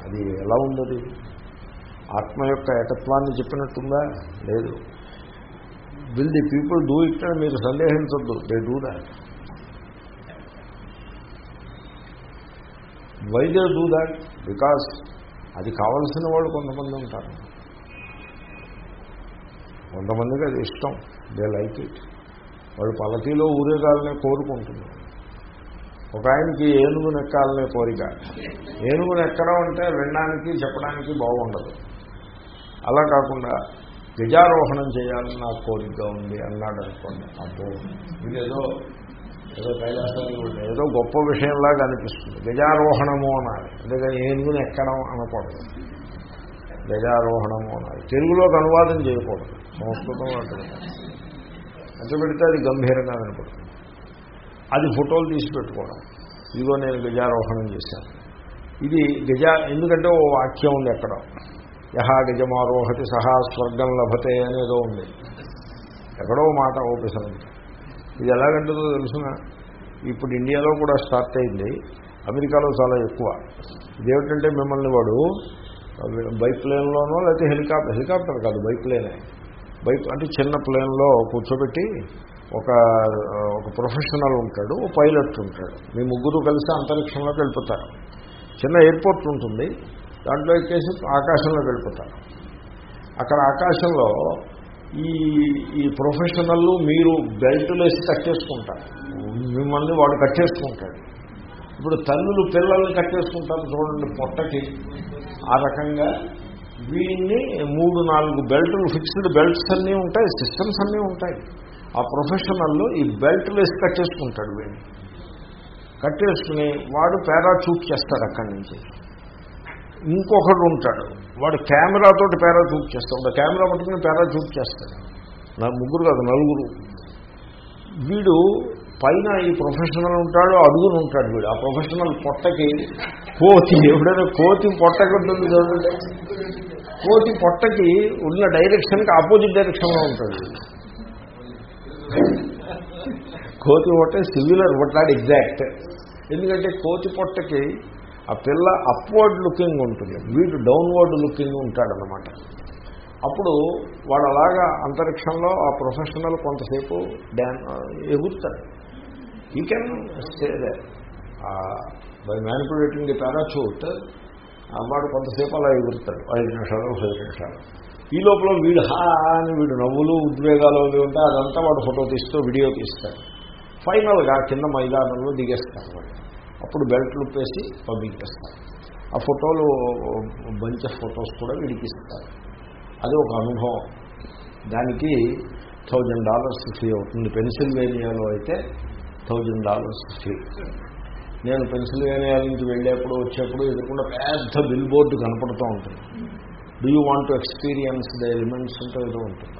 అది ఎలా ఉంది ఆత్మ యొక్క ఏకత్వాన్ని చెప్పినట్టుందా? లేదు. Will the people do it అని మీరు సందేహించద్దు. They do that why they do that because అది కావలసిన వాళ్ళు కొంతమంది ఉంటారు. కొంతమందికి అది ఇష్టం. They like it. వాళ్ళు పలకీలో ఊరేగాలనే కోరుకుంటున్నారు ఒక ఆయనకి ఏనుగు నెక్కాలనే కోరిక. ఏనుగు నెక్కడం అంటే వినడానికి చెప్పడానికి బాగుండదు. అలా కాకుండా గజారోహణం చేయాలని నాకు కోరికగా ఉంది అన్నాడు అనుకోండి. అబ్బో ఇదేదో ఏదో కైలాసానికి ఏదో గొప్ప విషయంలాగా అనిపిస్తుంది. గజారోహణము అనాలి. అంతేగాని ఏనుగుని ఎక్కడం అనకూడదు. గజారోహణము అనాలి. తెలుగులోకి అనువాదం చేయకూడదు. సంస్కృతంలో అంటే పెడితే అది గంభీరంగా వినపడుతుంది అది ఫోటోలు తీసి పెట్టుకోవడం. ఇదిగో నేను గజారోహణం చేశాను. ఇది గజ ఎందుకంటే ఓ వాక్యం ఉంది అక్కడ. యహా గజమారోహతి సహా స్వర్గం లభతే అనేదో ఉంది. ఎక్కడో మాట ఓపెసరండి ఇది ఎలాగంటుందో తెలుసిన? ఇప్పుడు ఇండియాలో కూడా స్టార్ట్ అయింది. అమెరికాలో చాలా ఎక్కువ. ఇదేమిటంటే మిమ్మల్ని వాడు బైక్ ప్లేన్లోనో లేకపోతే హెలికాప్టర్ హెలికాప్టర్ కాదు బైక్ ప్లేనే. బైక్ అంటే చిన్న ప్లేన్లో కూర్చోబెట్టి ఒక ఒక ప్రొఫెషనల్ ఉంటాడు ఓ పైలట్ ఉంటాడు. మీ ముగ్గురు కలిసి అంతరిక్షంలోకి వెళ్ళిపోతారు. చిన్న ఎయిర్పోర్ట్ ఉంటుంది. దాంట్లో ఎక్కేసి ఆకాశంలోకి వెళ్ళిపోతారు. అక్కడ ఆకాశంలో ఈ ఈ ప్రొఫెషనల్ మీరు బెల్టులు వేసి కట్టేసుకుంటారు మిమ్మల్ని వాడు కట్టేసుకుంటాడు ఇప్పుడు తల్లులు పిల్లల్ని కట్టేసుకుంటారు చూడండి పొట్టకి. ఆ రకంగా వీడిని మూడు నాలుగు బెల్టులు ఫిక్స్డ్ బెల్ట్స్ అన్నీ ఉంటాయి సిస్టమ్స్ అన్నీ ఉంటాయి. ఆ ప్రొఫెషనల్లో ఈ బెల్ట్లు వేసి కట్టేసుకుంటాడు వీడిని. కట్టేసుకుని వాడు పారాచూట్ చేస్తాడు అక్కడి నుంచి. ఇంకొకడు ఉంటాడు. వాడు కెమెరాతోటి పారాచూట్ చేస్తాడు. కెమెరా పట్టుకుని పారాచూట్ చేస్తాడు. నా ముగ్గురు కాదు నలుగురు. వీడు పైన ఈ ప్రొఫెషనల్ ఉంటాడు అడుగును ఉంటాడు వీడు. ఆ ప్రొఫెషనల్ పొట్టకి కోతి ఎప్పుడైనా కోతి పొట్టకి ఉంటుంది చూడండి. కోతి పొట్టకి ఉన్న డైరెక్షన్కి ఆపోజిట్ డైరెక్షన్లో ఉంటుంది. కోతి పొట్ట సివిలర్ పొట్టాడు ఎగ్జాక్ట్ ఎందుకంటే కోతి పొట్టకి ఆ పిల్ల అప్వర్డ్ లుకింగ్ ఉంటుంది. వీడు డౌన్వర్డ్ లుకింగ్ ఉంటాడనమాట అప్పుడు వాడు అలాగా అంతరిక్షంలో ఆ ప్రొఫెషనల్ కొంతసేపు డ్యాన్ ఎగురుతాడు. He can stay by manipulating the parachute వాడు కొంతసేపు అలా ఎగురుతాడు. ఐదు నిమిషాలు ఐదు నిమిషాలు. ఈ లోపల వీడు హా అని వీడు నవ్వులు ఉద్వేగాలు అవి ఉంటే అదంతా వాడు ఫోటో తీస్తూ వీడియో తీస్తాడు. ఫైనల్గా కింద మైదానంలో దిగేస్తారు వాడు. అప్పుడు బెల్ట్లు వేసి పంపించేస్తారు ఆ ఫోటోలు బంచ్ ఆఫ్ ఫొటోస్ కూడా విడిపిస్తారు అది ఒక అనుభవం. దానికి థౌజండ్ డాలర్స్ ఫీ అవుతుంది. పెన్సిల్వేనియాలో అయితే థౌజండ్ డాలర్స్ ఫీ నేను పెన్సిల్వేనియా నుంచి వెళ్ళేప్పుడు వచ్చేప్పుడు ఎదుర్కొన్న పెద్ద బిల్ బోర్డు కనపడుతూ ఉంటుంది. Do you want to experience the elements అంటే ఏదో ఉంటుంది.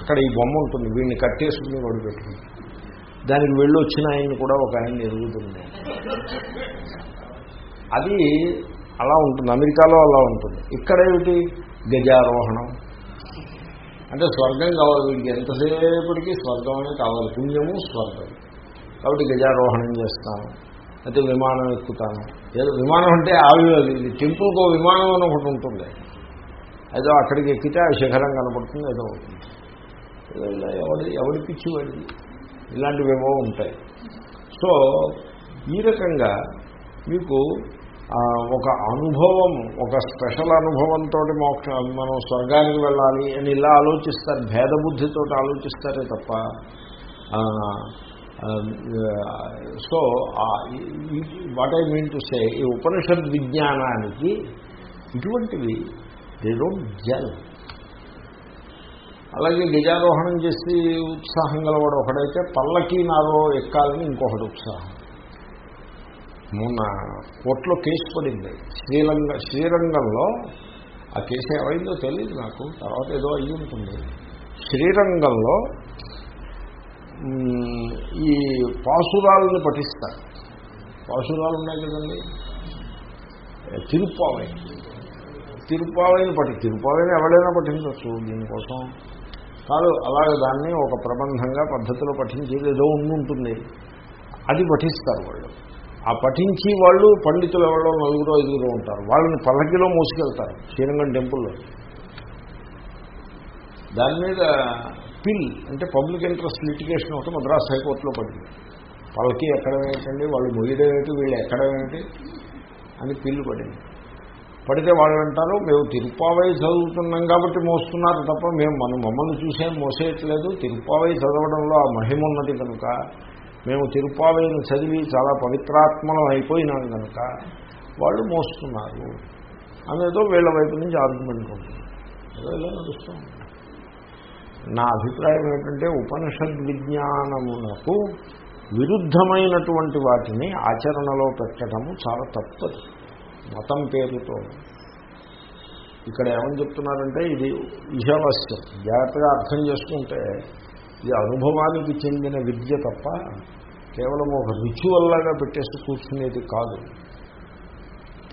అక్కడ ఈ బొమ్మ ఉంటుంది. వీడిని కట్టేసుకుని వాడు పెట్టుకుని దానికి వెళ్ళి వచ్చిన ఆయన్ని కూడా ఒక ఆయన ఎదుగుతుంది అది అలా ఉంటుంది. అమెరికాలో అలా ఉంటుంది. ఇక్కడ ఏమిటి? గజారోహణం. అంటే స్వర్గం కావాలి. వీడికి ఎంతసేపటికి స్వర్గం అనేది కావాలి. పుణ్యము స్వర్గం. కాబట్టి గజారోహణం చేస్తాను అయితే విమానం ఎక్కుతాను. ఏదో విమానం అంటే ఆవి ఒక విమానం అని ఒకటి ఉంటుంది. ఏదో అక్కడికి ఎక్కితే ఆ శిఖరం కనపడుతుంది ఏదో అవుతుంది ఏదో ఇలా ఎవడి ఎవడి పిచ్చి వాడిది. ఉంటాయి. సో ఈ రకంగా మీకు ఒక అనుభవం ఒక స్పెషల్ అనుభవంతో మోక్ష మనం స్వర్గానికి వెళ్ళాలి అని ఇలా ఆలోచిస్తారు భేదబుద్ధితో ఆలోచిస్తారే తప్ప so what I mean to say ఈ ఉపనిషద్ విజ్ఞానానికి ఇటువంటివి దే డోంట్ జల్ అలాగే గజారోహణం చేసి ఉత్సాహం గలవాడు ఒకడైతే పల్లకి నాలో ఎక్కాలని ఇంకొకటి ఉత్సాహం. మొన్న కోర్టులో కేసు పడింది. శ్రీరంగ శ్రీరంగంలో ఆ కేసు ఏమైందో తెలియదు నాకు తర్వాత ఏదో అయ్యి ఉంటుంది. శ్రీరంగంలో ఈ పాసురాలని పఠిస్తారు. పాసురాలు ఉన్నాయి కదండి. తిరుప్పావై తిరుప్పావైని పఠి తిరుప్పావైని ఎవరైనా పఠించవచ్చు దీనికోసం. కాదు అలాగే దాన్ని ఒక ప్రబంధంగా పద్ధతిలో పఠించేది ఏదో ఉంటుంది. అది పఠిస్తారు వాళ్ళు. ఆ పఠించి వాళ్ళు పండితులు ఎవరో నలుగురో ఐదుగురు ఉంటారు. వాళ్ళని పల్లకిలో మోసుకెళ్తారు. శ్రీరంగం టెంపుల్లో. దాని మీద పిల్ అంటే పబ్లిక్ ఇంట్రెస్ట్ లిటిగేషన్ ఒకటి మద్రాస్ హైకోర్టులో పడింది. వాళ్ళకి ఎక్కడ ఏంటండి వాళ్ళు మొయ్యడం ఏంటి వీళ్ళు ఎక్కడం ఏంటి అని పిల్లు పడింది. పడితే వాళ్ళు అంటారు మేము తిరుపావై చదువుతున్నాం కాబట్టి మోస్తున్నారు తప్ప మేము మనం మమ్మల్ని చూసే మోసేయట్లేదు. తిరుపావై చదవడంలో ఆ మహిమ ఉన్నది కనుక మేము తిరుపావైని చదివి చాలా పవిత్రాత్మలం అయిపోయినాం కనుక వాళ్ళు మోస్తున్నారు. అనేదో వీళ్ళ వైపు నుంచి ఆర్గ్యుమెంట్ ఉంటుంది. ఏదో ఇలా నడుస్తూ ఉంటుంది. నా అభిప్రాయం ఏంటంటే ఉపనిషద్ విజ్ఞానమునకు విరుద్ధమైనటువంటి వాటిని ఆచరణలో పెట్టడము చాలా తప్పదు. మతం పేరుతో. ఇక్కడ ఏమని చెప్తున్నారంటే ఇది ఇహవశ్యం. జాగ్రత్తగా అర్థం చేసుకుంటే ఇది అనుభవానికి చెందిన విద్య తప్ప కేవలం ఒక రిచువల్లాగా పెట్టేసి కూర్చునేది కాదు.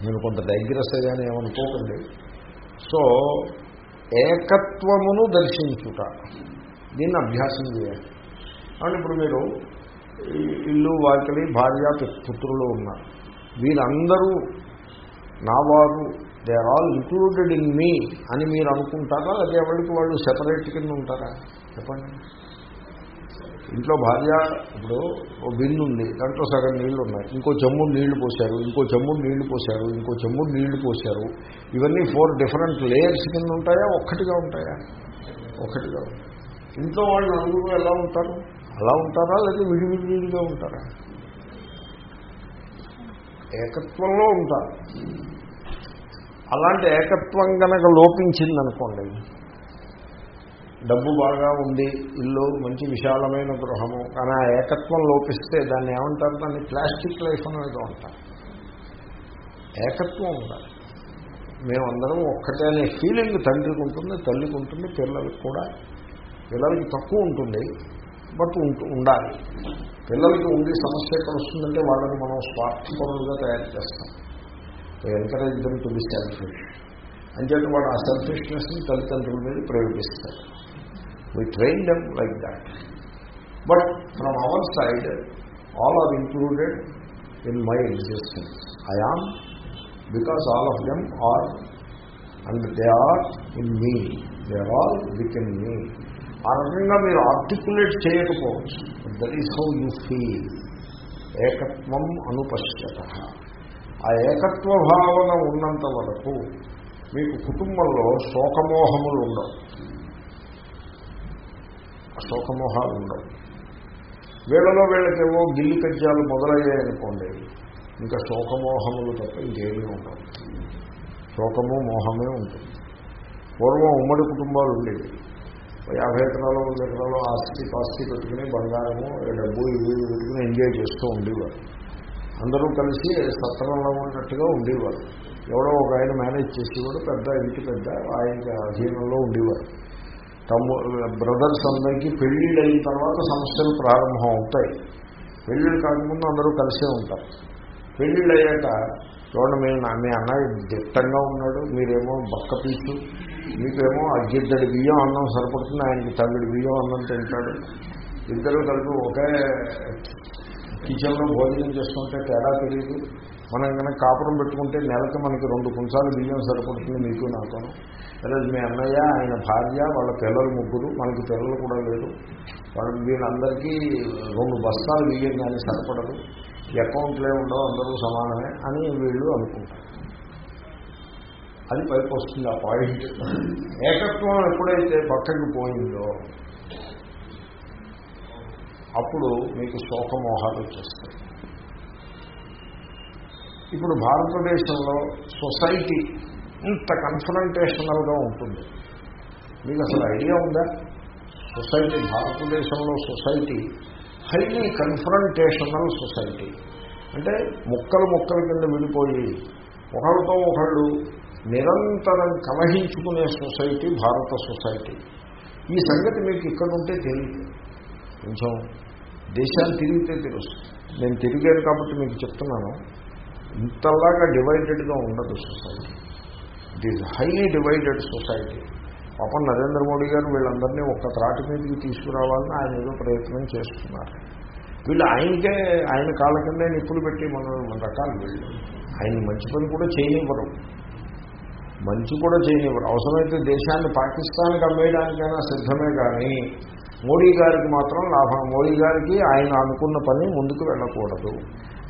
నేను కొంత డైగ్రెస్ అయ్యాను ఏమనుకోకండి. సో ఏకత్వమును దర్శించుట. దీన్ని అభ్యాసం చేయాలి. కాబట్టి ఇప్పుడు మీరు ఇల్లు వాకిలి భార్య పుత్రులు ఉన్నారు. వీరందరూ నా వారు they are all included in me అని మీరు అనుకుంటారా? లేదా ఎవరికి వాళ్ళు సెపరేట్ కింద ఉంటారా? చెప్పండి. ఇంట్లో భార్య ఇప్పుడు ఓ బిందు ఉంది దాంట్లో సగం నీళ్ళు ఉన్నాయి ఇంకో చెమ్ముడు నీళ్ళు పోశారు ఇంకో చెమ్ముడు నీళ్ళు పోశారు ఇంకో చెమ్ముడు నీళ్ళు పోశారు. ఇవన్నీ ఫోర్ డిఫరెంట్ లేయర్స్ కింద ఉంటాయా ఒక్కటిగా ఉంటాయా? ఒక్కటిగా ఇంట్లో వాళ్ళు నలుగురు ఎలా ఉంటారు? అలా ఉంటారా లేదా విడివిడివిడిగా ఉంటారా? ఏకత్వంలో ఉంటారు. అలాంటి ఏకత్వం కనుక లోపించిందనుకోండి డబ్బు బాగా ఉంది ఇల్లు మంచి విశాలమైన గృహము. కానీ ఆ ఏకత్వం లోపిస్తే దాన్ని ఏమంటారు? దాన్ని ప్లాస్టిక్ లైఫ్ అనేది అంటారు. ఏకత్వం ఉండాలి. మేమందరం ఒక్కటే అనే ఫీలింగ్ తండ్రికి ఉంటుంది తల్లికి ఉంటుంది పిల్లలకి కూడా. పిల్లలకి తక్కువ ఉంటుంది బట్ ఉండాలి. పిల్లలకి ఉండి సమస్య ఎక్కడ వస్తుందంటే వాళ్ళని మనం స్వార్థపరులుగా తయారు చేస్తాం. Encourage them to be selfish అంచేత వాడు ఆ సెల్ఫిష్నెస్ని తల్లిదండ్రుల మీద ప్రయోగిస్తారు. We train them like that but from our side all are included in my existence I am because all of them are and they are in me they are with in me ఆ రకంగా మీరు ఆర్టికులేట్ చేయకపోవచ్చు that is how you feel ఏకత్వం అనుపశ్యత. ఆ ఏకత్వ భావన ఉన్నంత వరకు మీకు కుటుంబంలో శోకమోహములు ఉండవు. శోకమోహాలు ఉండవు వీళ్ళలో వీళ్ళకేవో గిల్లి కజ్జాలు మొదలయ్యాయనుకోండి ఇంకా శోకమోహములు తప్ప ఇంకేమీ ఉండవు. శోకము మోహమే ఉంటుంది. పూర్వం ఉమ్మడి కుటుంబాలు ఉండేవి. యాభై ఎకరాలు వంద ఎకరాలు ఆస్తి పాస్తి పెట్టుకుని బంగారము డబ్బు ఇవి పెట్టుకుని ఎంజాయ్ చేస్తూ ఉండేవారు. అందరూ కలిసి సత్రంలో ఉన్నట్టుగా ఉండేవారు. ఎవడో ఒక ఆయన మేనేజ్ చేసేవాడు పెద్ద ఇంటి పెద్ద ఆయన అధీనంలో ఉండేవారు. తమ్ము బ్రదర్స్ అందరికీ పెళ్ళిళ్ళు అయిన తర్వాత సమస్యలు ప్రారంభం అవుతాయి పెళ్ళిళ్ళు కాకముందు అందరూ కలిసే ఉంటారు. పెళ్ళిళ్ళు అయ్యాక చూడండి మీ మీ అన్నయ్య దిట్టంగా ఉన్నాడు మీరేమో బక్క పీచు మీకేమో అగ్గిద్దడి బియ్యం అన్నం సరిపడుతుంది ఆయనకి తల్లిడి బియ్యం అన్నం తింటాడు. ఇద్దరు కలిపి ఒకే కిచెన్లో భోజనం చేసుకుంటే తేడా తెలియదు మనం కనుక కాపురం పెట్టుకుంటే నెలకి మనకి రెండు కుంచాలు బియ్యం సరిపడుతుంది మీకు నాకు లేదా మీ అన్నయ్య ఆయన భార్య వాళ్ళ పిల్లలు ముగ్గురు మనకి పిల్లలు కూడా లేదు వాళ్ళు వీళ్ళందరికీ రెండు బస్తాలు బియ్యం కానీ సరిపడదు. అకౌంట్లే ఉండవు అందరూ సమానమే అని వీళ్ళు అనుకుంటారు. అది పైకి వస్తుంది ఆ పాయింట్ ఏకత్వం ఎప్పుడైతే పక్కకి పోయిందో అప్పుడు మీకు శోకమోహాలు వచ్చేస్తాయి. ఇప్పుడు భారతదేశంలో సొసైటీ ఇంత కన్ఫరంటేషనల్గా ఉంటుంది. మీకు అసలు ఐడియా ఉందా? సొసైటీ భారతదేశంలో సొసైటీ హైలీ కన్ఫరంటేషనల్ సొసైటీ. అంటే ముక్కలు ముక్కల కింద విడిపోయి ఒకళ్ళతో ఒకళ్ళు నిరంతరం కలహించుకునే సొసైటీ భారత సొసైటీ. ఈ సంగతి మీకు ఇక్కడ ఉంటే తెలియదు. కొంచెం దేశాన్ని తిరిగితే తెలుస్తుంది. నేను తిరిగాను కాబట్టి మీకు చెప్తున్నాను. ఇంతలాగా డివైడెడ్గా ఉండదు society. It is highly divided society పాపం నరేంద్ర మోడీ గారు వీళ్ళందరినీ ఒక్క త్రాటి మీదకి తీసుకురావాలని ఆయన ఏదో ప్రయత్నం చేస్తున్నారు. వీళ్ళు ఆయనకే ఆయన కాళ్ళ కింద నిప్పులు పెట్టి మన మన రకాలు వీళ్ళు. ఆయన మంచి పని కూడా చేయనివ్వరు. మంచి కూడా చేయనివ్వరు. అవసరమైతే దేశాన్ని పాకిస్తాన్కి అమ్మేయడానికైనా సిద్ధమే కానీ మోడీ గారికి మాత్రం లాభం. మోడీ గారికి ఆయన అనుకున్న పని ముందుకు వెళ్ళకూడదు.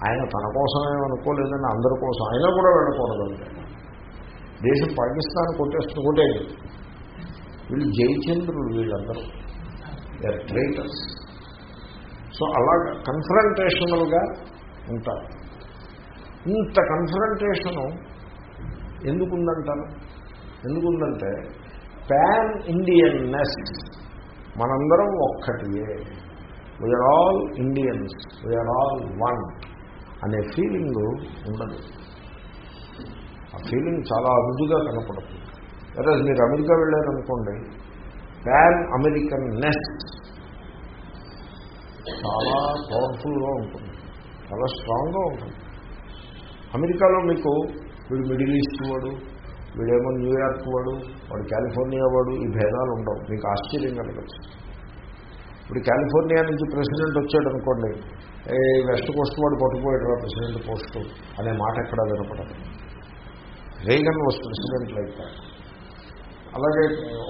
ఆయన తన కోసమే అనుకోలేదని అందరి కోసం అయినా కూడా వెళ్ళకూడదు దేశం పాకిస్తాన్ కొట్టేస్తుంది కూడా వీళ్ళు జయచంద్రుడు వీళ్ళందరూ. దే ట్రైటర్స్ సో అలా కన్ఫరంటేషనల్గా ఉంటారు. ఇంత కన్ఫరంటేషను ఎందుకుందంటారు? ఎందుకుందంటే ప్యాన్ ఇండియన్నెస్ మనందరం ఒక్కటియే. We are all Indians we are all one అనే ఫీలింగ్ ఉండదు. ఆ ఫీలింగ్ చాలా అరుదుగా కనపడుతుంది అదే మీరు అమెరికా వెళ్ళారనుకోండి ప్యాన్ అమెరికన్ నెస్ చాలా పవర్ఫుల్గా ఉంటుంది. చాలా స్ట్రాంగ్గా ఉంటుంది. అమెరికాలో మీకు వీడు మిడిల్ ఈస్ట్ వాడు వీడేమో న్యూయార్క్ వాడు వాడు కాలిఫోర్నియా వాడు ఈ భేదాలు ఉండవు. మీకు ఆశ్చర్యం కలగచ్చు. ఇప్పుడు కాలిఫోర్నియా నుంచి ప్రెసిడెంట్ వచ్చాడు అనుకోండి వెస్ట్ కోస్ట్ వాడు పట్టుకుపోయాడు ప్రెసిడెంట్ పోస్టు అనే మాట ఎక్కడా వినపడదు. Reagan was president like that. అలాగే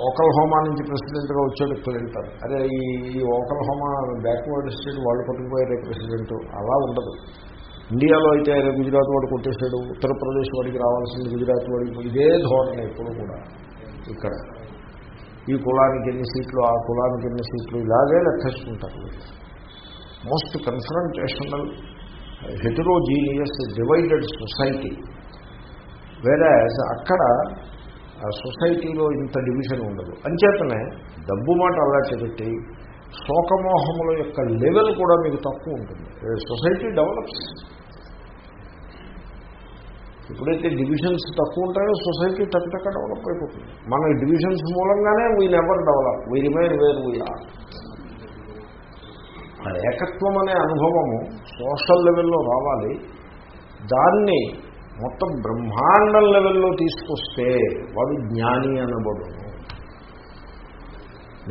ఓకల్ హోమా నుంచి ప్రెసిడెంట్గా వచ్చాడు వెళ్తారు అదే ఈ ఈ ఓకల్ హోమా బ్యాక్వర్డ్ స్టేట్ వాళ్ళు పట్టుకుపోయారే ప్రెసిడెంట్. అలా ఉండదు. ఇండియాలో అయితే గుజరాత్ వాడు కొట్టేశాడు. ఉత్తరప్రదేశ్ వాడికి రావాల్సింది గుజరాత్ వాడికి. ఇదే ధోరణి ఎప్పుడు కూడా ఇక్కడ. ఈ కులానికి ఎన్ని సీట్లు ఆ కులానికి ఎన్ని సీట్లు ఇలాగే లెక్కేసుకుంటారు most confrontational heterogeneous divided society. వేరే అక్కడ ఆ సొసైటీలో ఇంత డివిజన్ ఉండదు. అంచేతనే డబ్బు మాట అలా పెట్టి శోకమోహముల యొక్క లెవెల్ కూడా మీకు తక్కువ ఉంటుంది. Society develops. ఎప్పుడైతే డివిజన్స్ తక్కువ ఉంటాయో సొసైటీ తక్కువ డెవలప్ అయిపోతుంది. మన డివిజన్స్ మూలంగానే we never develop we remain where we ఆ ఏకత్వం అనే అనుభవము సోషల్ లెవెల్లో రావాలి. దాన్ని మొత్తం బ్రహ్మాండం లెవెల్లో తీసుకొస్తే వాడు జ్ఞాని అనబడును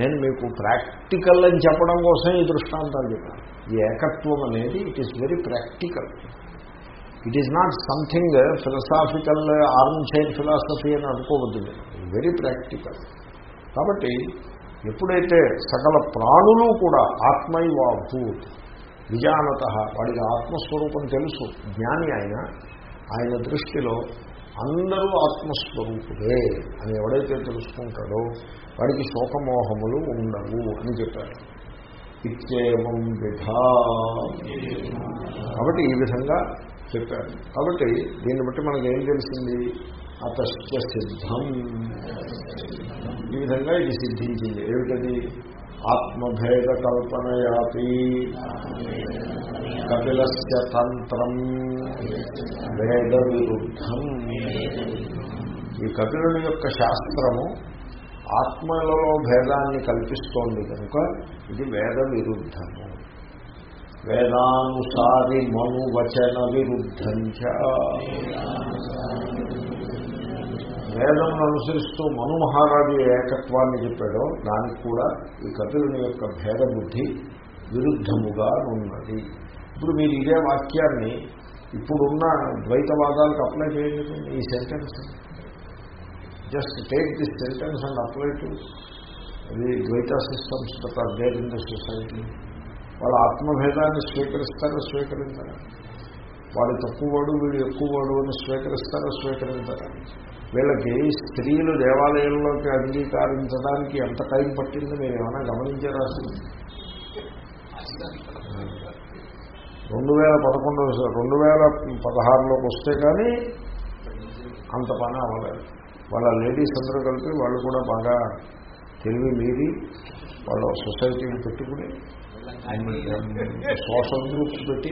నేను మీకు ప్రాక్టికల్ అని చెప్పడం కోసం ఈ దృష్టాంతాలు చెప్పాను. ఈ ఏకత్వం అనేది it is very practical it is not something philosophical armchair philosophy అని అనుకోవద్దు వెరీ ప్రాక్టికల్ కాబట్టి ఎప్పుడైతే సకల ప్రాణులు కూడా ఆత్మైవాభూత్ విజానత వాడికి ఆత్మస్వరూపం తెలుసు జ్ఞాని ఆయన ఆయన దృష్టిలో అందరూ ఆత్మస్వరూపులే అని ఎవడైతే తెలుసుకుంటాడో వాడికి శోకమోహములు ఉండవు అని చెప్పారు. ఇత్యేవం విధా. కాబట్టి ఈ విధంగా చెప్పారు. కాబట్టి దీన్ని బట్టి మనకేం ఏం తెలిసింది? అతశ్చ సిద్ధం ఈ విధంగా ఇది సిద్ధించింది. ఏమిటది? ఆత్మభేద కల్పనయాపి కపిలస్య తంత్రం వేద విరుద్ధం ఈ కపిలుని యొక్క శాస్త్రము ఆత్మలలో భేదాన్ని కల్పిస్తోంది కనుక ఇది వేద విరుద్ధము వేదానుసారి మనువచన చ వేదం అనుసరిస్తూ మను మహారాజు ఏకత్వాన్ని చెప్పాడో దానికి కూడా ఈ కపిలుని యొక్క భేద బుద్ధి విరుద్ధముగా ఉన్నది. ఇప్పుడు మీరు ఇదే వాక్యాన్ని ఇప్పుడున్న ద్వైతవాదాలకు అప్లై చేయండి. ఈ sentence just take this sentence and apply to the Dvaita systems that are there in the society వాళ్ళ ఆత్మభేదాన్ని స్వీకరిస్తారా స్వీకరించారా? వాడు తక్కువవాడు వీడు ఎక్కువవాడు అని స్వీకరిస్తారా? స్వీకరించారా? వీళ్ళకి స్త్రీలు దేవాలయంలోకి అంగీకరించడానికి ఎంత టైం పట్టింది మీరు ఏమైనా గమనించారా? అసలు రెండు వేల పదకొండు రెండు వేల పదహారులోకి వస్తే కానీ అంత పని అవ్వలేదు. వాళ్ళ లేడీస్ అందరూ కలిపి వాళ్ళు కూడా బాగా తెలివి మీరి వాళ్ళ సొసైటీని పెట్టుకుని సోషల్ గ్రూప్స్ పెట్టి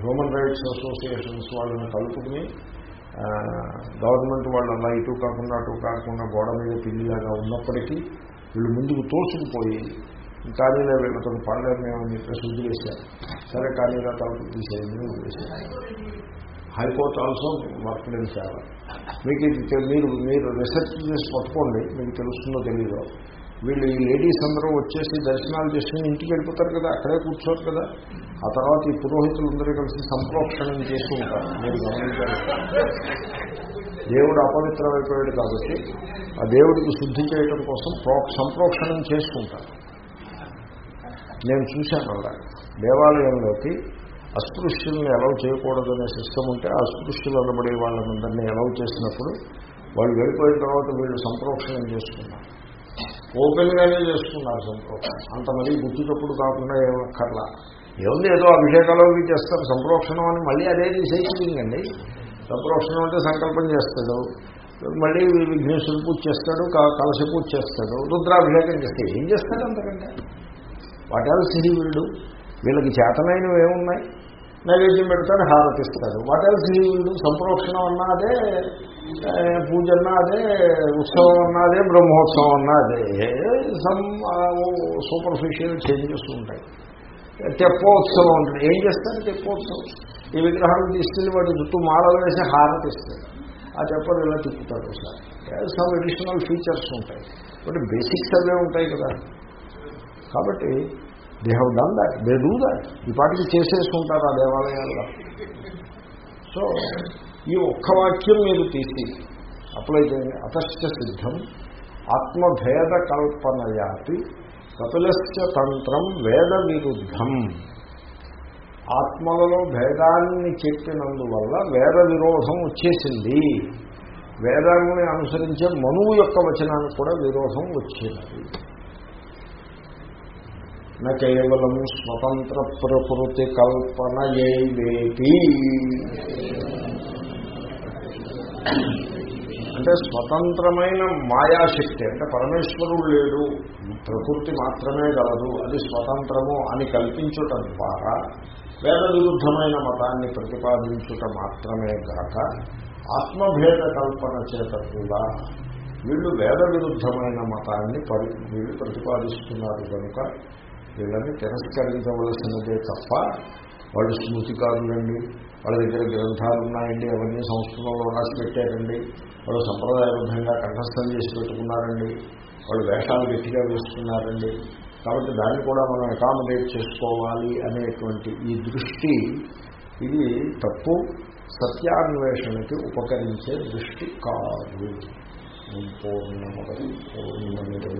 హ్యూమన్ రైట్స్ అసోసియేషన్స్ వాళ్ళని కలుపుకుని గవర్నమెంట్ వాళ్ళు అలా ఇటు కాకుండా అటు కాకుండా గోడ మీద పిల్లిలాగా ఉన్నప్పటికీ వీళ్ళు ముందుకు తోసుకుపోయి కానీ వీళ్ళతో పడలేమేమని చెప్పేసి వదిలేశారు సరే కానీ తలుపు తీసేయండి వదిలేశారు హైకోర్టు ఆల్సో వర్క్ సేవ మీకు ఇది మీరు మీరు రీసెర్చ్ చేసి పట్టుకోండి మీకు తెలుస్తుందో తెలీదో. వీళ్ళు ఈ లేడీస్ అందరూ వచ్చేసి దర్శనాలు చేసుకుని ఇంటికి వెళ్ళిపోతారు కదా అక్కడే కూర్చోరు కదా. ఆ తర్వాత ఈ పురోహితులందరూ కలిసి సంప్రోక్షణం చేస్తూ ఉంటారు. మీరు గమనించారు. దేవుడు అపవిత్రమైపోయాడు కాబట్టి ఆ దేవుడికి శుద్ధి చేయడం కోసం సంప్రోక్షణం చేసుకుంటారు నేను చూశాను అలా. దేవాలయంలోకి అస్పృశ్యుల్ని ఎలవ్ చేయకూడదనే సిస్టమ్ ఉంటే ఆ అస్పృశ్యులు అనబడే వాళ్ళందరినీ ఎలవ్ చేసినప్పుడు వాళ్ళు వెళ్ళిపోయిన తర్వాత వీళ్ళు సంప్రోక్షణం చేసుకున్నారు ఓపెన్గానే చేసుకున్నారు సంప్రోక్షణ అంత మరీ గుర్తుటప్పుడు కాకుండా ఏమక్కర్లా ఏముంది ఏదో అభిషేకాలు చేస్తారు. సంప్రోక్షణం అని మళ్ళీ అదే రీసైక్లింగ్ అండి. సంప్రోక్షణం అంటే సంకల్పం చేస్తాడు. మళ్ళీ విఘ్నేశ్వరు పూజ చేస్తాడు కలశ పూజ చేస్తాడు రుద్రాభిషేకం చేస్తాడు. ఏం చేస్తాడు అంతకంటే? వాట్ ఎల్స్ హీ వీడు వీళ్ళకి చేతనైనవి ఏమున్నాయి? నైవేద్యం పెడతాడు హారతిస్తాడు వాట్ ఎల్స్ హీ వీడు సంప్రోక్షణం అన్నా అదే పూజ అన్నా అదే ఉత్సవం అన్నా అదే బ్రహ్మోత్సవం అన్నా అదే సమ్ సూపర్ఫిషియల్ చేంజెస్ ఉంటాయి తెప్పోత్సవం ఉంటుంది ఏం చేస్తారు తెప్పోత్సవం ఈ విగ్రహాలు తీసుకెళ్ళి వాటి చుట్టూ మాలలు వేసి హారతిస్తాడు ఆ తెప్పలు ఇలా తిప్పుతాడు ఒకసారి సమ్ అడిషనల్ ఫీచర్స్ ఉంటాయి బట్ బేసిక్స్ అవే ఉంటాయి కదా కాబట్టి they have done that they do that ఈ పాటికి చేసేసుకుంటారు ఆ దేవాలయాల్లో సో ఈ ఒక్క వాక్యం మీరు తీసి అప్లై చేయండి. అతశ్చ సిద్ధం ఆత్మభేద కల్పనయాతి కపిలస్య తంత్రం వేద విరుద్ధం. ఆత్మలలో భేదాన్ని చెప్పినందువల్ల వేద విరోధం వచ్చేసింది. వేదాన్ని అనుసరించే మనువు యొక్క వచనానికి కూడా విరోధం వచ్చినది. కేవలం స్వతంత్ర ప్రకృతి కల్పన కల్పనయేవేపి అంటే స్వతంత్రమైన మాయాశక్తి అంటే పరమేశ్వరుడు లేడు ప్రకృతి మాత్రమే గలదు అది స్వతంత్రము అని కల్పించటం ద్వారా వేద విరుద్ధమైన మతాన్ని ప్రతిపాదించుట మాత్రమే కాక ఆత్మభేద కల్పన చేత కూడా వీళ్ళు వేద విరుద్ధమైన మతాన్ని పరి వీళ్ళు ప్రతిపాదిస్తున్నారు కనుక వీళ్ళని తిరస్కరించవలసినదే తప్ప వాళ్ళు స్మృతికారులండి. వాళ్ళ దగ్గర గ్రంథాలు ఉన్నాయండి అవన్నీ సంస్కృతంలో రాసి పెట్టారండి. వాళ్ళు సంప్రదాయబద్ధంగా కంఠస్థం చేసి పెట్టుకున్నారండి. వాళ్ళు వేషాలు గట్టిగా వేస్తున్నారండి కాబట్టి దాన్ని కూడా మనం అకామిడేట్ చేసుకోవాలి అనేటువంటి ఈ దృష్టి ఇది తప్పు. సత్యాన్వేషణకి ఉపకరించే దృష్టి కాదు. పూర్ణమ పూర్ణమిదం